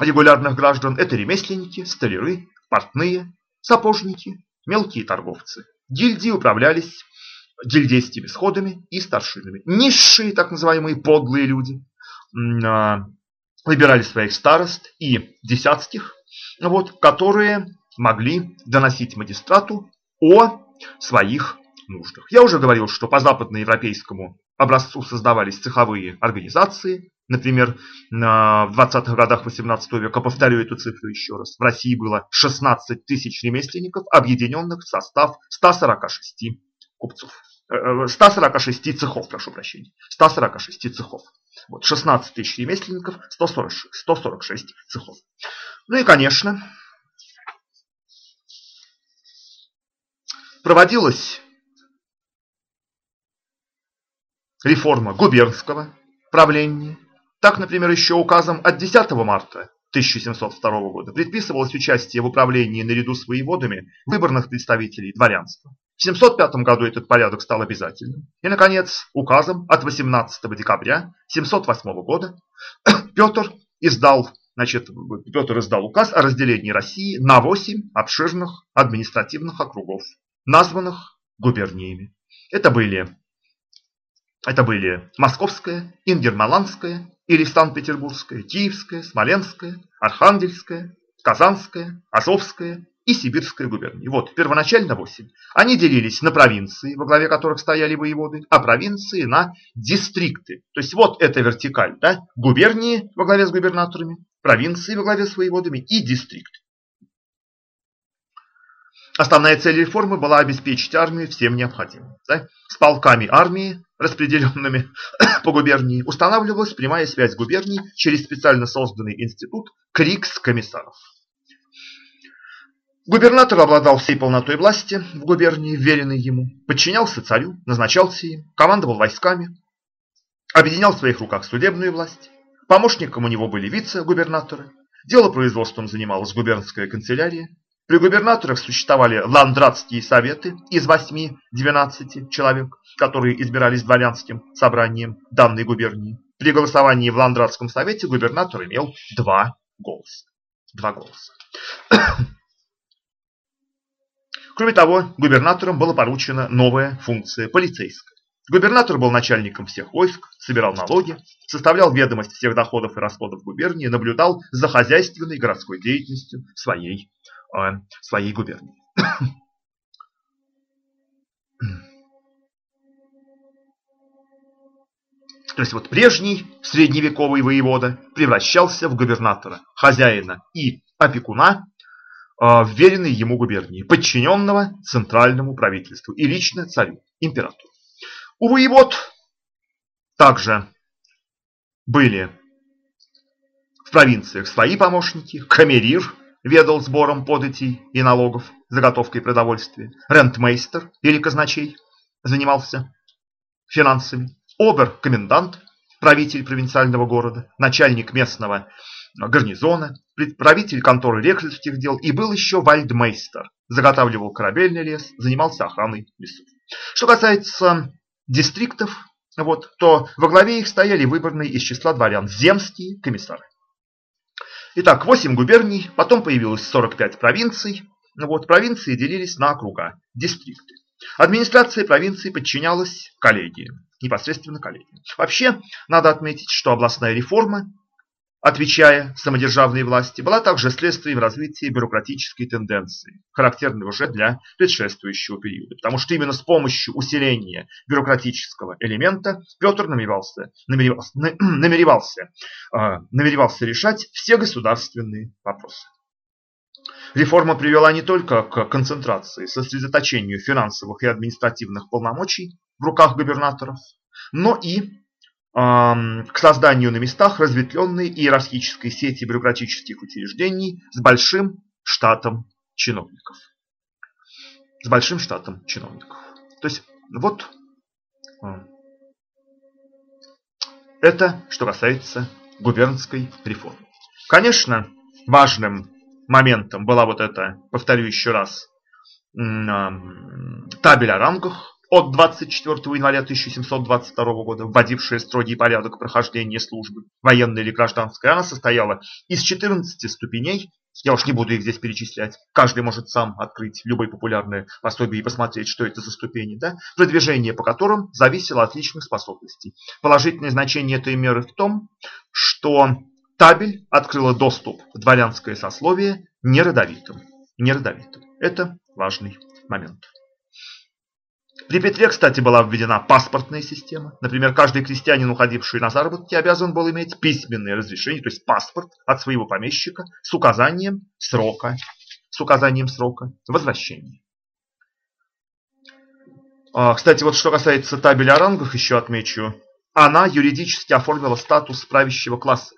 регулярных граждан – это ремесленники, столяры, портные, сапожники, мелкие торговцы. Гильдии управлялись гильдейскими сходами и старшинами. Низшие, так называемые подлые люди, а, выбирали своих старост и десятских, вот, которые могли доносить магистрату о своих нуждах. Я уже говорил, что по западноевропейскому образцу создавались цеховые организации. Например, в 20-х годах 18 века, повторю эту цифру еще раз, в России было 16 тысяч ремесленников, объединенных в состав 146 купцов. 146 э, э, цехов, прошу прощения. 146 цехов. Вот 16 тысяч ремесленников, 146, 146 цехов. Ну и, конечно, проводилась реформа губернского правления. Так, например, еще указом от 10 марта 1702 года предписывалось участие в управлении наряду с воеводами выборных представителей дворянства. В 705 году этот порядок стал обязательным. И, наконец, указом от 18 декабря 708 года Петр издал, значит, Петр издал указ о разделении России на 8 обширных административных округов, названных губерниями. Это были это были Московская, Ингермаланская или Санкт-Петербургская, Киевская, Смоленская, Архангельская, Казанская, Азовская и Сибирская губернии. Вот, первоначально 8. Они делились на провинции, во главе которых стояли воеводы, а провинции на дистрикты. То есть вот эта вертикаль, да? губернии во главе с губернаторами, провинции во главе с воеводами и дистрикты. Основная цель реформы была обеспечить армию всем необходимым. Да? С полками армии, распределенными по губернии, устанавливалась прямая связь губерний через специально созданный институт Крикс-комиссаров. Губернатор обладал всей полнотой власти в губернии, вверенной ему, подчинялся царю, назначался им, командовал войсками, объединял в своих руках судебную власть. Помощником у него были вице-губернаторы. Делопроизводством занималась губернская канцелярия, при губернаторах существовали ландратские советы из 8-12 человек, которые избирались дворянским собранием данной губернии. При голосовании в ландратском совете губернатор имел два голоса. Два голоса. Кроме того, губернаторам была поручена новая функция полицейская. Губернатор был начальником всех войск, собирал налоги, составлял ведомость всех доходов и расходов губернии, наблюдал за хозяйственной городской деятельностью своей своей губернии. То есть вот прежний средневековый воевода превращался в губернатора, хозяина и опекуна вверенной ему губернии, подчиненного центральному правительству и лично царю, императору. У воевод также были в провинциях свои помощники, камерир ведал сбором податей и налогов, заготовкой продовольствия, рентмейстер или казначей занимался финансами, обер-комендант, правитель провинциального города, начальник местного гарнизона, правитель конторы рекрутских дел и был еще вальдмейстер, заготавливал корабельный лес, занимался охраной лесов. Что касается дистриктов, вот, то во главе их стояли выбранные из числа дворян земские комиссары. Итак, 8 губерний, потом появилось 45 провинций. Вот, провинции делились на округа, дистрикты. Администрация провинции подчинялась коллегии, непосредственно коллегии. Вообще, надо отметить, что областная реформа отвечая самодержавной власти, была также следствием развития бюрократической тенденции, характерной уже для предшествующего периода. Потому что именно с помощью усиления бюрократического элемента Петр намеревался, намеревался, намеревался, а, намеревался решать все государственные вопросы. Реформа привела не только к концентрации, сосредоточению финансовых и административных полномочий в руках губернаторов, но и к созданию на местах разветвленной иерархической сети бюрократических учреждений с большим штатом чиновников. С большим штатом чиновников. То есть вот а, это что касается губернской реформы. Конечно, важным моментом была вот эта, повторю еще раз, табель о рангах, от 24 января 1722 года, вводившая строгий порядок прохождения службы, военной или гражданской, она состояла из 14 ступеней, я уж не буду их здесь перечислять, каждый может сам открыть любое популярное пособие и посмотреть, что это за ступени, да? продвижение по которым зависело от личных способностей. Положительное значение этой меры в том, что табель открыла доступ в дворянское сословие неродовитым. неродовитым. Это важный момент. При Петре, кстати, была введена паспортная система. Например, каждый крестьянин, уходивший на заработки, обязан был иметь письменное разрешение, то есть паспорт от своего помещика с указанием срока, с указанием срока возвращения. А, кстати, вот что касается табели о рангах, еще отмечу. Она юридически оформила статус правящего класса.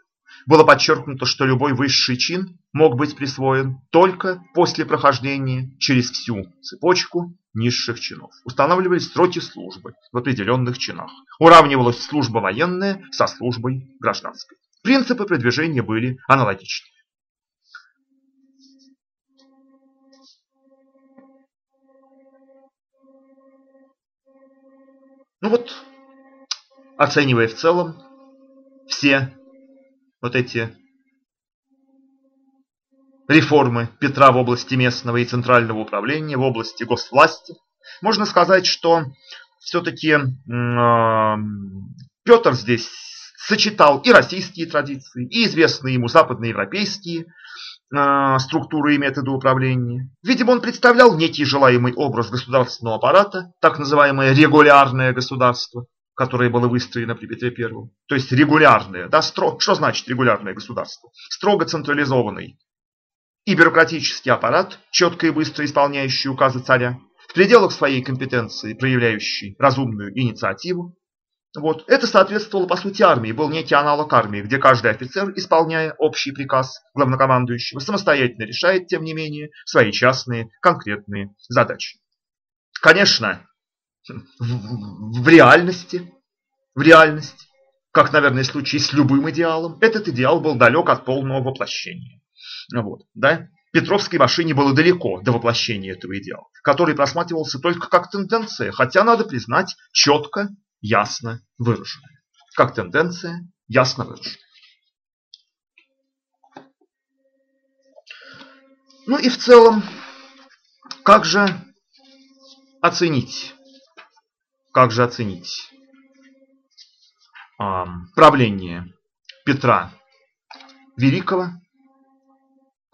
Было подчеркнуто, что любой высший чин мог быть присвоен только после прохождения через всю цепочку низших чинов. Устанавливались сроки службы в определенных чинах. Уравнивалась служба военная со службой гражданской. Принципы продвижения были аналогичны. Ну вот, оценивая в целом все вот эти реформы Петра в области местного и центрального управления, в области госвласти. Можно сказать, что все-таки э, Петр здесь сочетал и российские традиции, и известные ему западноевропейские э, структуры и методы управления. Видимо, он представлял некий желаемый образ государственного аппарата, так называемое регулярное государство, которое было выстроено при Петре I. То есть регулярное. Да, стро... Что значит регулярное государство? Строго централизованный и бюрократический аппарат, четко и быстро исполняющий указы царя, в пределах своей компетенции проявляющий разумную инициативу. Вот. Это соответствовало по сути армии, был некий аналог армии, где каждый офицер, исполняя общий приказ главнокомандующего, самостоятельно решает, тем не менее, свои частные конкретные задачи. Конечно, в, в реальности, в реальности, как, наверное, в случае с любым идеалом, этот идеал был далек от полного воплощения. Вот, да? Петровской машине было далеко до воплощения этого идеала, который просматривался только как тенденция, хотя, надо признать, четко, ясно выраженная. Как тенденция, ясно выраженная. Ну и в целом, как же оценить, как же оценить э, правление Петра Великого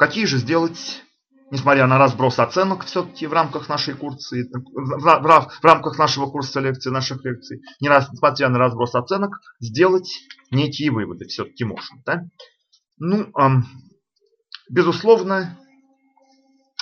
Какие же сделать, несмотря на разброс оценок, все-таки в рамках нашей курсы, в, рамках нашего курса лекций, наших лекций, несмотря на разброс оценок, сделать некие выводы все-таки можем. Да? Ну, безусловно,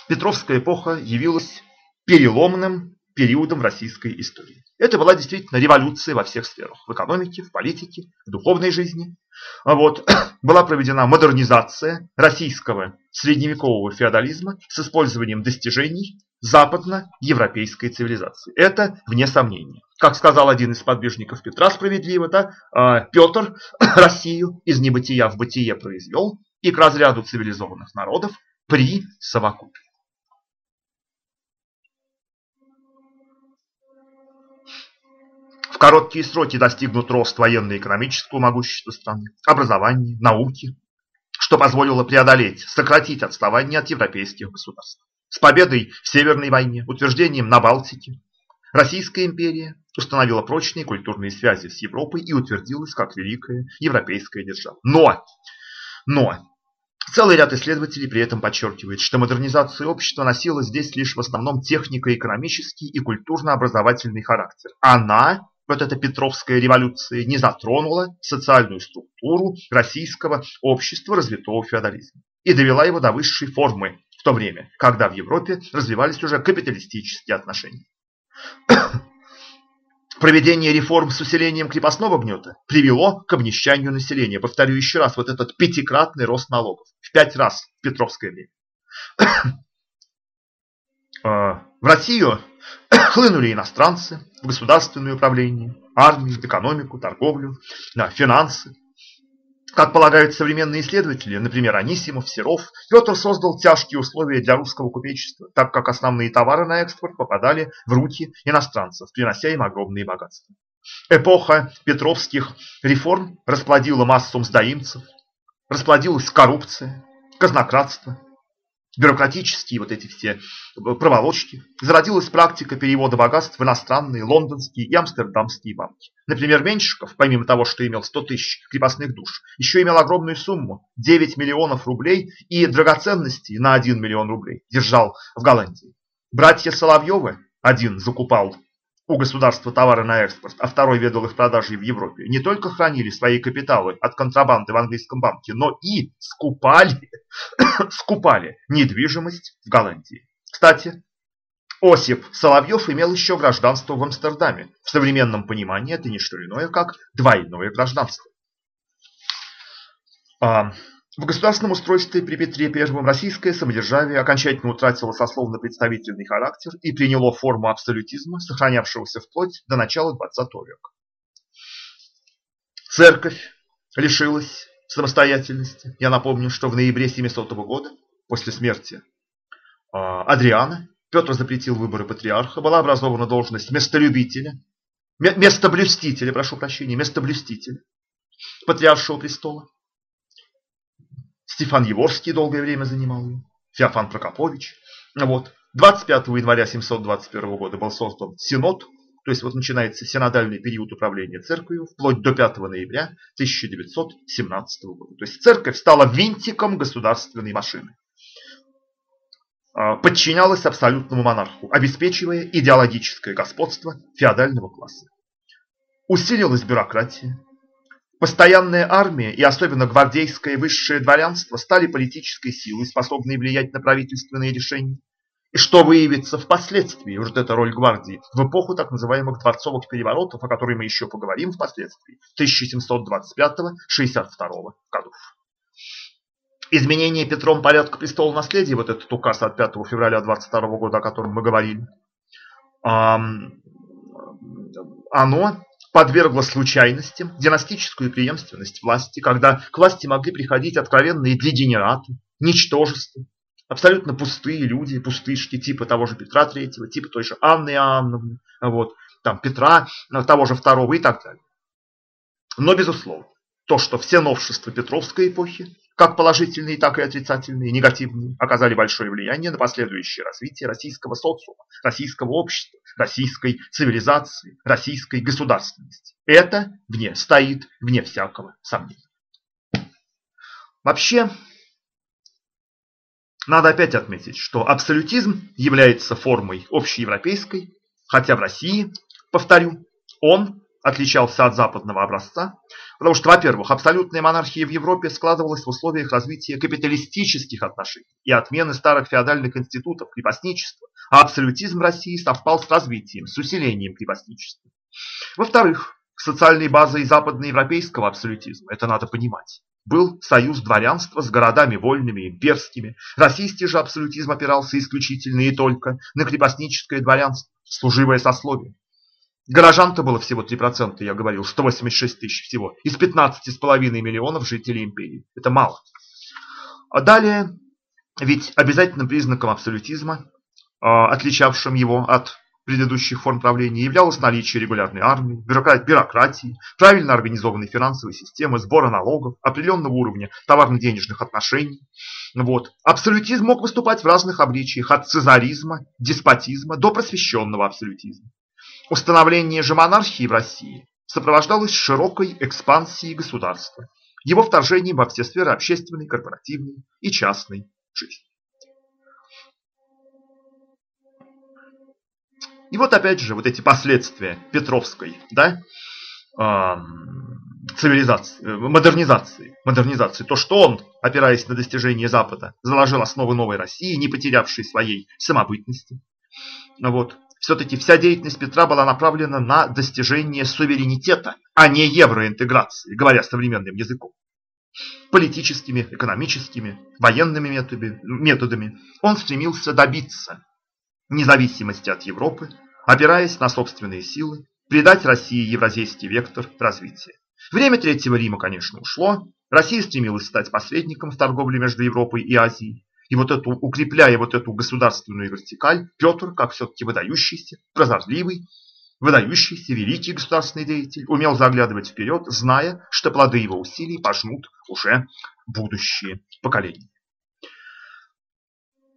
Петровская эпоха явилась переломным периодом в российской истории. Это была действительно революция во всех сферах. В экономике, в политике, в духовной жизни. А вот, была проведена модернизация российского средневекового феодализма с использованием достижений западно-европейской цивилизации. Это вне сомнения. Как сказал один из подвижников Петра справедливо, да, а, Петр Россию из небытия в бытие произвел и к разряду цивилизованных народов при совокупе. Короткие сроки достигнут рост военно-экономического могущества страны, образования, науки, что позволило преодолеть, сократить отставание от европейских государств. С победой в Северной войне, утверждением на Балтике, Российская империя установила прочные культурные связи с Европой и утвердилась как великая европейская держава. Но, но Целый ряд исследователей при этом подчеркивает, что модернизация общества носила здесь лишь в основном технико-экономический и культурно-образовательный характер. Она вот эта Петровская революция не затронула социальную структуру российского общества развитого феодализма и довела его до высшей формы в то время, когда в Европе развивались уже капиталистические отношения. Проведение реформ с усилением крепостного гнета привело к обнищанию населения. Повторю еще раз, вот этот пятикратный рост налогов. В пять раз в Петровское время. А, в Россию хлынули иностранцы в государственное управление, армию, экономику, торговлю, финансы. Как полагают современные исследователи, например, Анисимов, Серов, Петр создал тяжкие условия для русского купечества, так как основные товары на экспорт попадали в руки иностранцев, принося им огромные богатства. Эпоха петровских реформ расплодила массу мздоимцев, расплодилась коррупция, казнократство, бюрократические вот эти все э, проволочки, зародилась практика перевода богатств в иностранные лондонские и амстердамские банки. Например, Меньшиков, помимо того, что имел 100 тысяч крепостных душ, еще имел огромную сумму – 9 миллионов рублей и драгоценности на 1 миллион рублей держал в Голландии. Братья Соловьевы, один закупал у государства товары на экспорт, а второй ведал их продажей в Европе, не только хранили свои капиталы от контрабанды в английском банке, но и скупали, скупали недвижимость в Голландии. Кстати, Осип Соловьев имел еще гражданство в Амстердаме. В современном понимании это не что иное, как двойное гражданство. В государственном устройстве при Петре I российское самодержавие окончательно утратило сословно-представительный характер и приняло форму абсолютизма, сохранявшегося вплоть до начала XX века. Церковь лишилась самостоятельности. Я напомню, что в ноябре 700 года, после смерти а, Адриана, Петр запретил выборы патриарха, была образована должность местолюбителя, местоблюстителя, прошу прощения, местоблюстителя патриаршего престола. Стефан Еворский долгое время занимал ее, Феофан Прокопович. Вот. 25 января 721 года был создан Синод, то есть вот начинается синодальный период управления церковью, вплоть до 5 ноября 1917 года. То есть церковь стала винтиком государственной машины. А, подчинялась абсолютному монарху, обеспечивая идеологическое господство феодального класса. Усилилась бюрократия, Постоянная армия и особенно гвардейское высшее дворянство стали политической силой, способной влиять на правительственные решения. И что выявится впоследствии, уже эта роль гвардии, в эпоху так называемых дворцовых переворотов, о которой мы еще поговорим впоследствии, 1725-62 годов. Изменение Петром порядка престола наследия, вот этот указ от 5 февраля 22 года, о котором мы говорили, оно подвергла случайностям династическую преемственность власти, когда к власти могли приходить откровенные дегенераты, ничтожества, абсолютно пустые люди, пустышки, типа того же Петра Третьего, типа той же Анны Иоанновны, вот, там, Петра, э, того же Второго и так далее. Но, безусловно, то, что все новшества Петровской эпохи как положительные, так и отрицательные, негативные, оказали большое влияние на последующее развитие российского социума, российского общества, российской цивилизации, российской государственности. Это вне, стоит вне всякого сомнения. Вообще, надо опять отметить, что абсолютизм является формой общеевропейской, хотя в России, повторю, он отличался от западного образца, потому что, во-первых, абсолютная монархия в Европе складывалась в условиях развития капиталистических отношений и отмены старых феодальных институтов крепостничества, а абсолютизм России совпал с развитием, с усилением крепостничества. Во-вторых, социальной базой западноевропейского абсолютизма, это надо понимать, был союз дворянства с городами вольными, имперскими. Российский же абсолютизм опирался исключительно и только на крепостническое дворянство, служивое сословие. Горожан-то было всего 3%, я говорил, 186 тысяч всего, из 15,5 миллионов жителей империи. Это мало. А далее, ведь обязательным признаком абсолютизма, а, отличавшим его от предыдущих форм правления являлось наличие регулярной армии, бюрократии, правильно организованной финансовой системы, сбора налогов, определенного уровня товарно-денежных отношений. Вот. Абсолютизм мог выступать в разных обличиях, от цезаризма, деспотизма до просвещенного абсолютизма. Установление же монархии в России сопровождалось широкой экспансией государства, его вторжением во все сферы общественной, корпоративной и частной жизни. И вот опять же вот эти последствия Петровской да, цивилизации, модернизации, модернизации. То, что он, опираясь на достижения Запада, заложил основы новой России, не потерявшей своей самобытности. Вот. Все-таки вся деятельность Петра была направлена на достижение суверенитета, а не евроинтеграции, говоря современным языком. Политическими, экономическими, военными методами, он стремился добиться независимости от Европы, опираясь на собственные силы, придать России евразийский вектор развития. Время Третьего Рима, конечно, ушло. Россия стремилась стать посредником в торговле между Европой и Азией. И вот эту, укрепляя вот эту государственную вертикаль, Петр, как все-таки выдающийся, прозорливый, выдающийся, великий государственный деятель, умел заглядывать вперед, зная, что плоды его усилий пожмут уже будущие поколения.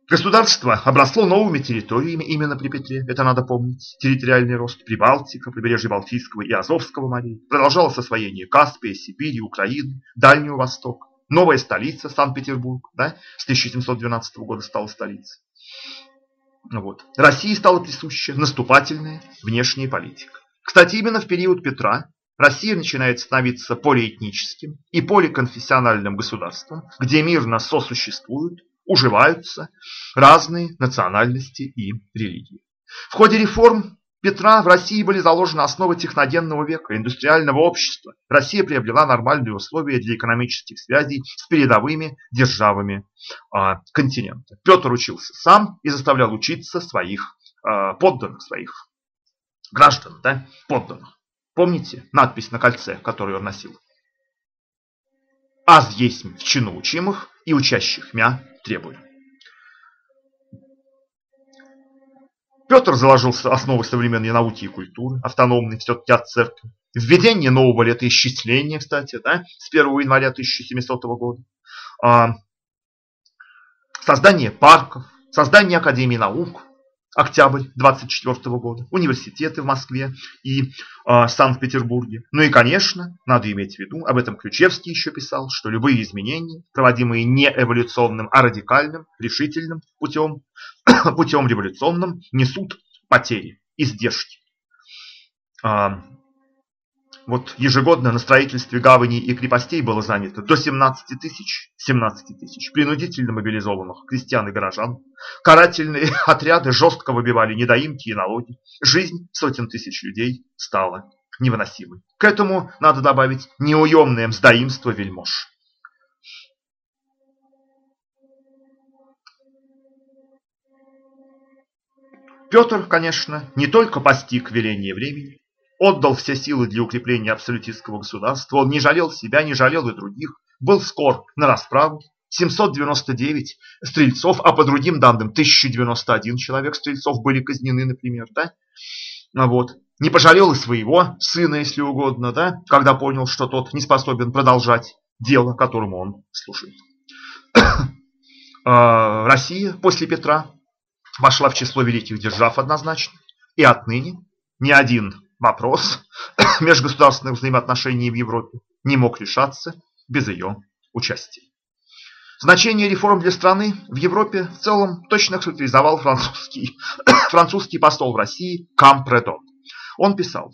Государство обросло новыми территориями именно при Петре, это надо помнить. Территориальный рост Прибалтика, побережье Балтийского и Азовского морей. Продолжалось освоение Каспия, Сибири, Украины, Дальнего Востока. Новая столица Санкт-Петербург, да, с 1712 года стала столицей. Вот. России стала присуща наступательная внешняя политика. Кстати, именно в период Петра Россия начинает становиться полиэтническим и поликонфессиональным государством, где мирно сосуществуют уживаются разные национальности и религии. В ходе реформ Петра в России были заложены основы техногенного века, индустриального общества. Россия приобрела нормальные условия для экономических связей с передовыми державами а, континента. Петр учился сам и заставлял учиться своих а, подданных, своих граждан, да, подданных. Помните надпись на кольце, которую он носил? «Аз есть в чину учимых и учащих мя требую. Петр заложил основы современной науки и культуры, автономной все-таки от церкви. Введение нового летоисчисления, кстати, да, с 1 января 1700 года. А, создание парков, создание Академии наук, октябрь 24 года, университеты в Москве и э, Санкт-Петербурге. Ну и, конечно, надо иметь в виду, об этом Ключевский еще писал, что любые изменения, проводимые не эволюционным, а радикальным, решительным путем, путем революционным, несут потери, издержки. А, вот ежегодно на строительстве гаваней и крепостей было занято до 17 тысяч, 17 тысяч принудительно мобилизованных крестьян и горожан. Карательные отряды жестко выбивали недоимки и налоги. Жизнь сотен тысяч людей стала невыносимой. К этому надо добавить неуемное мздоимство вельмож. Петр, конечно, не только постиг веление времени, отдал все силы для укрепления абсолютистского государства. Он не жалел себя, не жалел и других. Был скор на расправу. 799 стрельцов, а по другим данным 1091 человек стрельцов были казнены, например. Да? А вот. Не пожалел и своего сына, если угодно, да? когда понял, что тот не способен продолжать дело, которому он служит. А, Россия после Петра вошла в число великих держав однозначно. И отныне ни один вопрос межгосударственных взаимоотношений в Европе не мог решаться без ее участия. Значение реформ для страны в Европе в целом точно характеризовал французский, французский посол в России Кампредон. Он писал,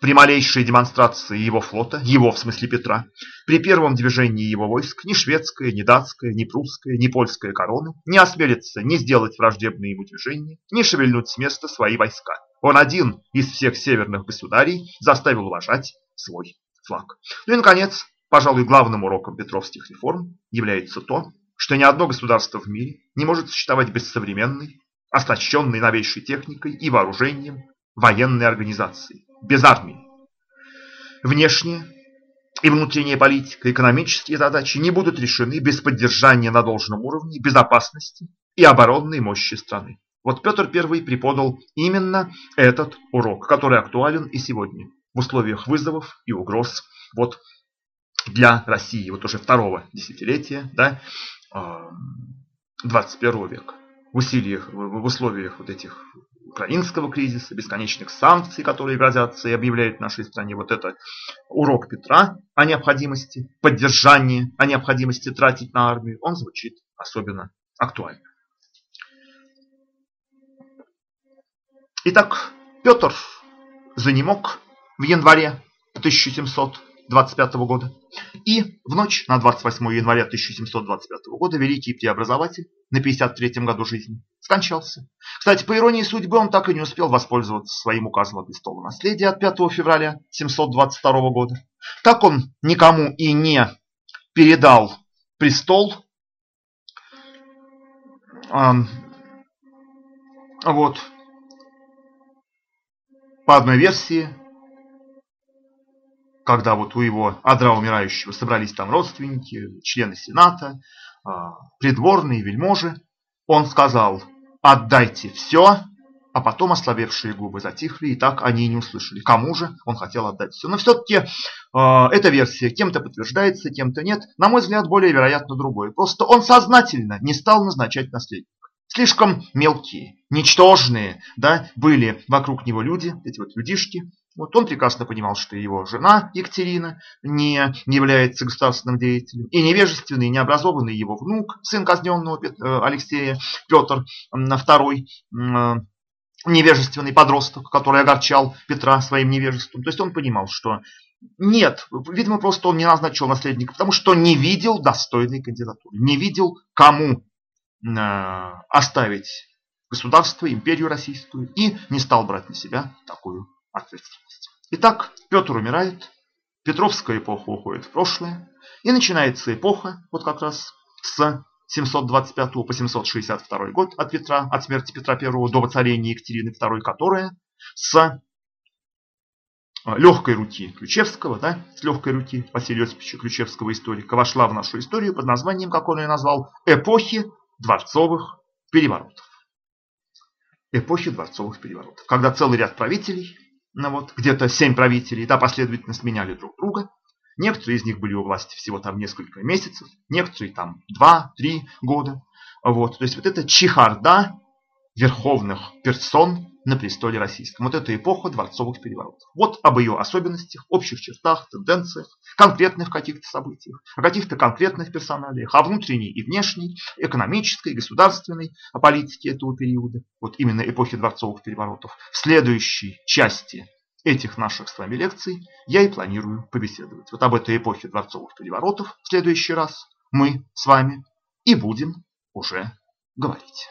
При малейшей демонстрации его флота, его в смысле Петра, при первом движении его войск ни шведская, ни датская, ни прусская, ни польская короны не осмелится ни сделать враждебные ему движения, ни шевельнуть с места свои войска. Он один из всех северных государей заставил уважать свой флаг. Ну и, наконец, пожалуй, главным уроком петровских реформ является то, что ни одно государство в мире не может существовать без современной, оснащенной новейшей техникой и вооружением военной организации, без армии. Внешняя и внутренняя политика, экономические задачи не будут решены без поддержания на должном уровне безопасности и оборонной мощи страны. Вот Петр I преподал именно этот урок, который актуален и сегодня в условиях вызовов и угроз вот, для России, вот уже второго десятилетия да, 21 века. В усилиях, в условиях вот этих украинского кризиса, бесконечных санкций, которые грозятся и объявляют нашей стране. Вот это урок Петра о необходимости поддержания, о необходимости тратить на армию, он звучит особенно актуально. Итак, Петр занемог в январе 1725 года. И в ночь на 28 января 1725 года великий преобразователь на 53 году жизни скончался. Кстати, по иронии судьбы, он так и не успел воспользоваться своим указом о престолу наследия от 5 февраля 722 года. Так он никому и не передал престол. Вот. По одной версии, когда вот у его адра умирающего собрались там родственники, члены Сената, а, придворные, вельможи, он сказал, отдайте все, а потом ослабевшие губы затихли, и так они и не услышали, кому же он хотел отдать все. Но все-таки э, эта версия кем-то подтверждается, кем-то нет. На мой взгляд, более вероятно другое. Просто он сознательно не стал назначать наследника. Слишком мелкие, ничтожные да, были вокруг него люди, эти вот людишки, вот он прекрасно понимал, что его жена Екатерина не является государственным деятелем, и невежественный, необразованный его внук, сын казненного э, Алексея Петр II, э, невежественный подросток, который огорчал Петра своим невежеством. То есть он понимал, что нет, видимо, просто он не назначил наследника, потому что не видел достойной кандидатуры, не видел, кому оставить государство, империю российскую, и не стал брать на себя такую ответственность. Итак, Петр умирает, Петровская эпоха уходит в прошлое, и начинается эпоха, вот как раз с 725 по 762 год от Петра, от смерти Петра I до воцарения Екатерины II, которая с э, легкой руки Ключевского, да, с легкой руки Василия Осиповича Ключевского историка, вошла в нашу историю под названием, как он ее назвал, эпохи дворцовых переворотов. Эпохи дворцовых переворотов. Когда целый ряд правителей ну вот, где-то семь правителей, да, последовательно сменяли друг друга. Некоторые из них были у власти всего там несколько месяцев, некоторые там два-три года. Вот, то есть вот эта чехарда верховных персон на престоле российском. Вот эта эпоха дворцовых переворотов. Вот об ее особенностях, общих чертах, тенденциях, конкретных каких-то событиях, о каких-то конкретных персоналиях, о внутренней и внешней, экономической, государственной о политике этого периода, вот именно эпохи дворцовых переворотов. В следующей части этих наших с вами лекций я и планирую побеседовать. Вот об этой эпохе дворцовых переворотов в следующий раз мы с вами и будем уже говорить.